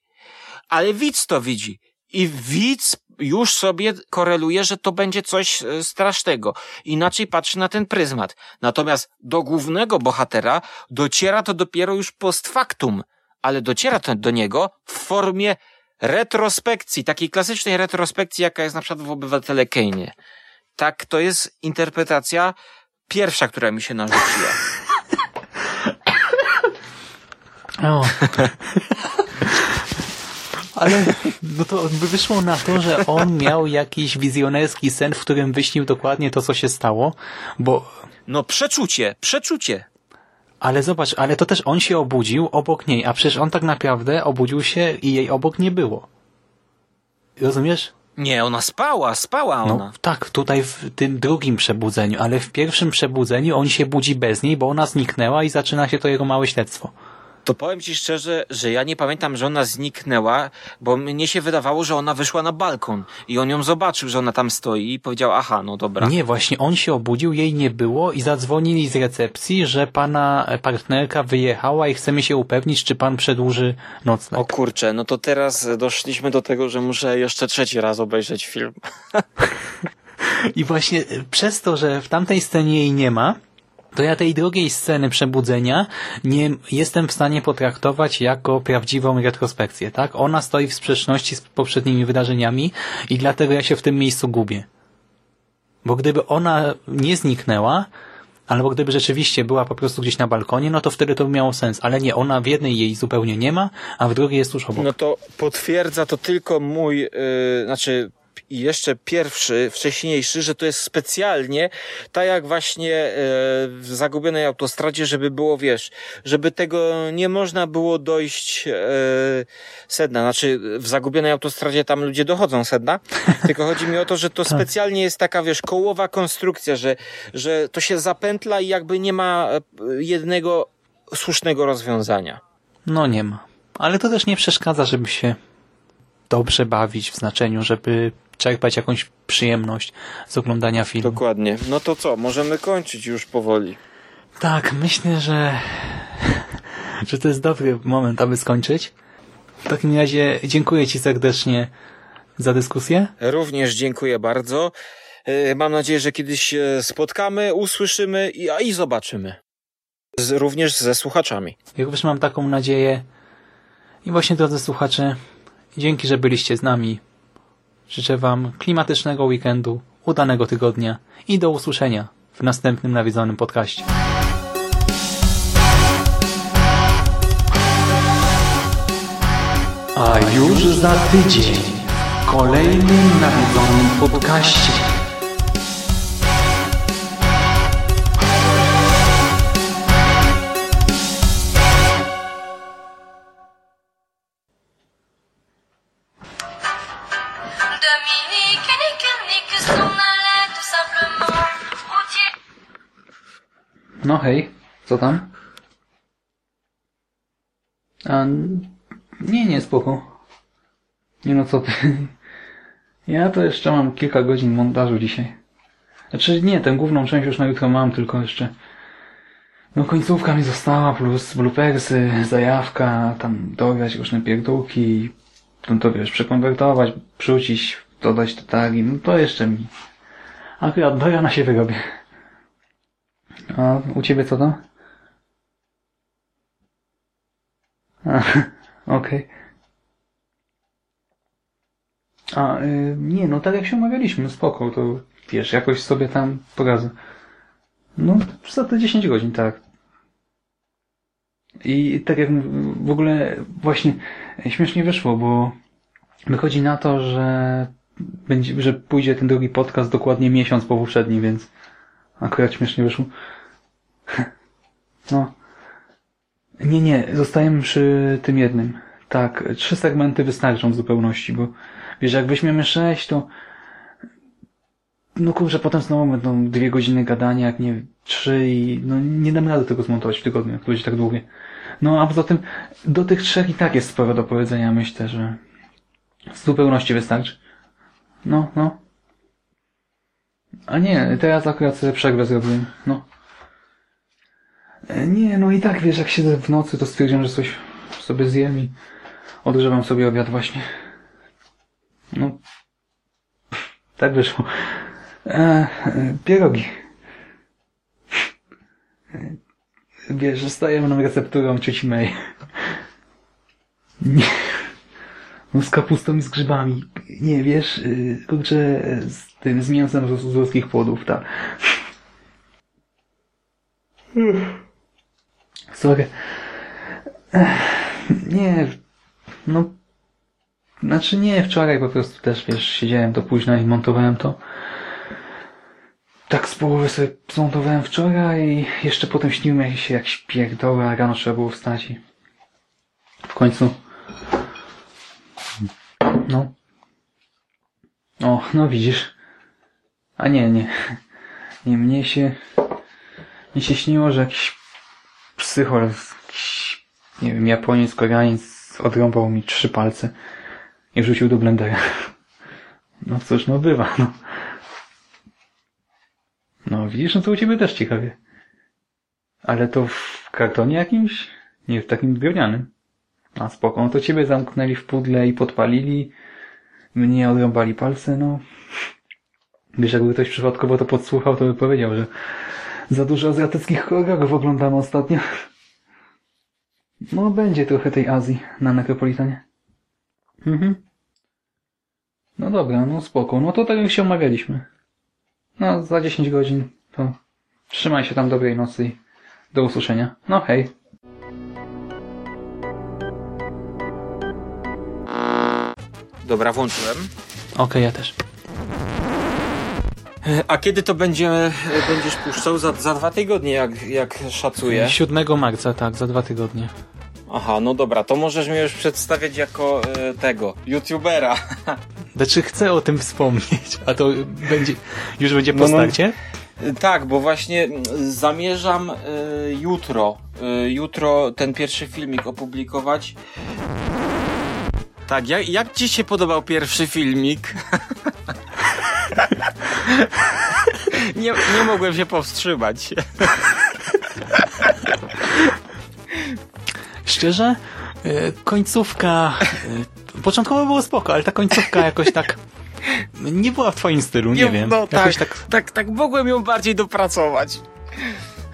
ale widz to widzi. I widz już sobie koreluje, że to będzie coś e, strasznego. Inaczej patrzy na ten pryzmat. Natomiast do głównego bohatera dociera to dopiero już post factum, ale dociera to do niego w formie retrospekcji, takiej klasycznej retrospekcji, jaka jest na przykład w Obywatele Kane. Tak, to jest interpretacja pierwsza, która mi się narzuciła. O. Ale no to by wyszło na to, że on miał jakiś wizjonerski sen, w którym wyśnił dokładnie to, co się stało, bo... No przeczucie, przeczucie. Ale zobacz, ale to też on się obudził obok niej, a przecież on tak naprawdę obudził się i jej obok nie było. Rozumiesz? Nie, ona spała, spała ona. No tak, tutaj w tym drugim przebudzeniu, ale w pierwszym przebudzeniu on się budzi bez niej, bo ona zniknęła i zaczyna się to jego małe śledztwo. To powiem ci szczerze, że ja nie pamiętam, że ona zniknęła, bo mnie się wydawało, że ona wyszła na balkon i on ją zobaczył, że ona tam stoi i powiedział, aha, no dobra. Nie, właśnie on się obudził, jej nie było i zadzwonili z recepcji, że pana partnerka wyjechała i chcemy się upewnić, czy pan przedłuży nocleg. O kurczę, no to teraz doszliśmy do tego, że muszę jeszcze trzeci raz obejrzeć film. I właśnie przez to, że w tamtej scenie jej nie ma, to ja tej drugiej sceny przebudzenia nie jestem w stanie potraktować jako prawdziwą retrospekcję, tak? Ona stoi w sprzeczności z poprzednimi wydarzeniami i dlatego ja się w tym miejscu gubię. Bo gdyby ona nie zniknęła, albo gdyby rzeczywiście była po prostu gdzieś na balkonie, no to wtedy to by miało sens. Ale nie, ona w jednej jej zupełnie nie ma, a w drugiej jest tuż obok. No to potwierdza to tylko mój, yy, znaczy i jeszcze pierwszy, wcześniejszy, że to jest specjalnie, tak jak właśnie e, w Zagubionej Autostradzie, żeby było, wiesz, żeby tego nie można było dojść e, sedna. Znaczy, w Zagubionej Autostradzie tam ludzie dochodzą sedna, tylko chodzi mi o to, że to Tak. specjalnie jest taka, wiesz, kołowa konstrukcja, że, że to się zapętla i jakby nie ma e, jednego słusznego rozwiązania. No nie ma. Ale to też nie przeszkadza, żeby się dobrze bawić w znaczeniu, żeby czerpać jakąś przyjemność z oglądania filmu. Dokładnie. No to co, możemy kończyć już powoli. Tak, myślę, że, że to jest dobry moment, aby skończyć. W takim razie dziękuję Ci serdecznie za dyskusję. Również dziękuję bardzo. E, Mam nadzieję, że kiedyś się spotkamy, usłyszymy i, a i zobaczymy. Z, również ze słuchaczami. Ja również mam taką nadzieję. I właśnie, drodzy słuchacze, dzięki, że byliście z nami. Życzę Wam klimatycznego weekendu, udanego tygodnia i do usłyszenia w następnym nawiedzonym podcaście. A już za tydzień w kolejnym nawiedzonym podcaście. No hej, co tam? A, nie, nie, spoko. Nie no, co ty. Ja to jeszcze mam kilka godzin montażu dzisiaj. Znaczy nie, tę główną część już na jutro mam, tylko jeszcze no końcówka mi została, plus bloopersy, zajawka, tam dograć różne pierdółki, potem to wiesz, przekonwertować, wrzucić, dodać te tagi, no to jeszcze mi. Akurat do rana się wyrobię. A u ciebie co tam? Okej. A, y, nie, no tak jak się umawialiśmy, spoko, to wiesz, jakoś sobie tam poradzę. No, za te 10 godzin, tak. I tak jak w ogóle właśnie śmiesznie wyszło, bo wychodzi na to, że będzie, że pójdzie ten drugi podcast dokładnie miesiąc po poprzednim, więc akurat śmiesznie wyszło. No. Nie, nie, zostajemy przy tym jednym. Tak, trzy segmenty wystarczą w zupełności, bo wiesz, jak weźmiemy sześć, to no kurczę, potem znowu będą dwie godziny gadania, jak nie trzy i no nie dam rady tego zmontować w tygodniu, jak to będzie tak długie. No a poza tym do tych trzech i tak jest sporo do powiedzenia, myślę, że w zupełności wystarczy. No, no. A nie, teraz akurat sobie przerwę zrobiłem, no. E, Nie, no i tak wiesz, jak siedzę w nocy, to stwierdziłem, że coś sobie zjem i odgrzewam sobie obiad właśnie. No, tak wyszło. E, e, pierogi. E, Wiesz, zostajemy nam recepturą cioci May. Nie. No z kapustą i z grzybami. Nie, wiesz, kurczę, z tym, z mięsem z, z ruskich płodów, tak. Sorry. Nie, no, znaczy nie, wczoraj po prostu też, wiesz, siedziałem do późna i montowałem to. Tak z połowy sobie zmontowałem wczoraj i jeszcze potem śnił mi się jak pierdoła, a rano trzeba było wstać i w końcu no. O, no widzisz. A nie, nie. Nie, mnie się mnie się śniło, że jakiś psychol, nie wiem, Japoniec, Koreaniec odrąbał mi trzy palce i wrzucił do blendera. No cóż, no bywa, no. No widzisz, no to u ciebie też ciekawie. Ale to w kartonie jakimś? Nie w takim drewnianym. A spoko, no to ciebie zamknęli w pudle i podpalili. Mnie odrąbali palce, no. Wiesz, jakby ktoś przypadkowo to podsłuchał, to by powiedział, że za dużo azjatyckich horrorów oglądamy ostatnio. No, będzie trochę tej Azji na Necropolitanie. Mhm. No dobra, no spoko. No to tak jak się umawialiśmy. No, za 10 godzin to trzymaj się tam dobrej nocy i do usłyszenia. No hej. Dobra, włączyłem. Okej, ja też. A kiedy to będzie, będziesz puszczał? Za, za dwa tygodnie, jak, jak szacuję. 7 marca, tak, za dwa tygodnie. Aha, no dobra, to możesz mnie już przedstawiać jako e, tego, youtubera. Znaczy chcę o tym wspomnieć, a to będzie, już będzie po No, no. starcie? E, Tak, bo właśnie mm, zamierzam e, jutro, e, jutro ten pierwszy filmik opublikować. Tak, jak, jak ci się podobał pierwszy filmik? nie, nie mogłem się powstrzymać. Szczerze, e, końcówka, e, początkowo było spoko, ale ta końcówka jakoś tak nie była w twoim stylu, nie, wiem. No jakoś tak, tak, tak, tak mogłem ją bardziej dopracować.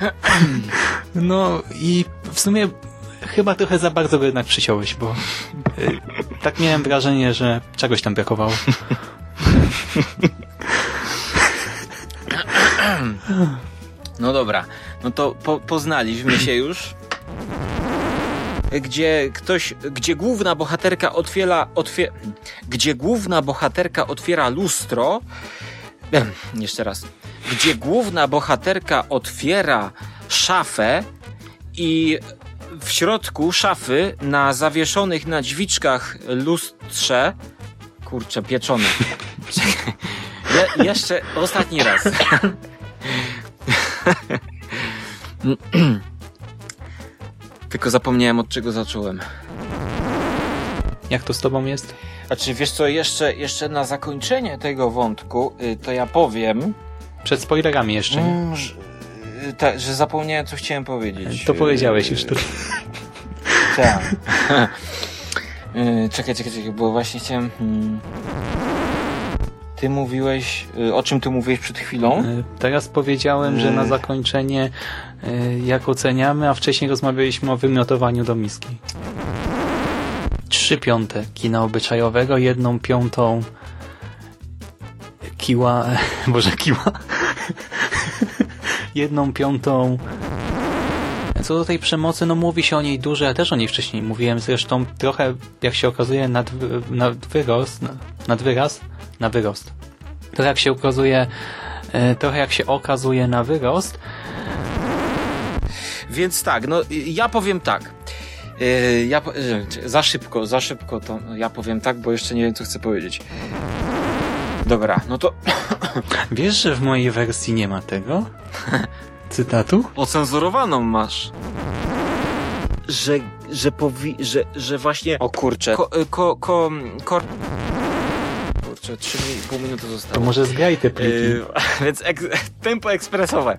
no i w sumie chyba trochę za bardzo go jednak przyciąłeś, bo e, tak miałem wrażenie, że czegoś tam brakowało. No dobra, no to po, poznaliśmy się już. Gdzie ktoś, gdzie główna bohaterka otwiera, otwie, gdzie główna bohaterka otwiera lustro, jeszcze raz, gdzie główna bohaterka otwiera szafę i w środku szafy na zawieszonych na drzwiczkach lustrze, kurczę, pieczony. Jeszcze ostatni raz. Tylko zapomniałem od czego zacząłem. Jak to z tobą jest? Znaczy, wiesz co, jeszcze, jeszcze na zakończenie tego wątku, y, to ja powiem, Przed spoilerami jeszcze, nie? mm, że, y, ta, że zapomniałem, co chciałem powiedzieć. To powiedziałeś już tu. Tak. Y, czekaj, czekaj, czekaj, bo właśnie chciałem... hmm. Ty mówiłeś, y, o czym ty mówiłeś przed chwilą? E, Teraz powiedziałem, że na Ech. zakończenie jak oceniamy, a wcześniej rozmawialiśmy o wymiotowaniu do miski. Trzy piąte kina obyczajowego, jedną piątą kiła, boże kiła, jedną piątą co do tej przemocy, no mówi się o niej dużo, ja też o niej wcześniej mówiłem, zresztą trochę, jak się okazuje, nad, nad wyrost, nad wyraz, na wyrost. Trochę jak się okazuje, e, trochę jak się okazuje na wyrost. Więc tak, no ja powiem tak. E, ja, e, za szybko, za szybko to ja powiem tak, bo jeszcze nie wiem, co chcę powiedzieć. Dobra, no to... Wiesz, że w mojej wersji nie ma tego? cytatu? Ocenzurowaną masz. Że, że powi... że, że właśnie... O kurczę. Ko, ko, ko, ko... Jeszcze 3,5 minuty zostało. To może zgraj te pliki. Yy, więc ek tempo ekspresowe.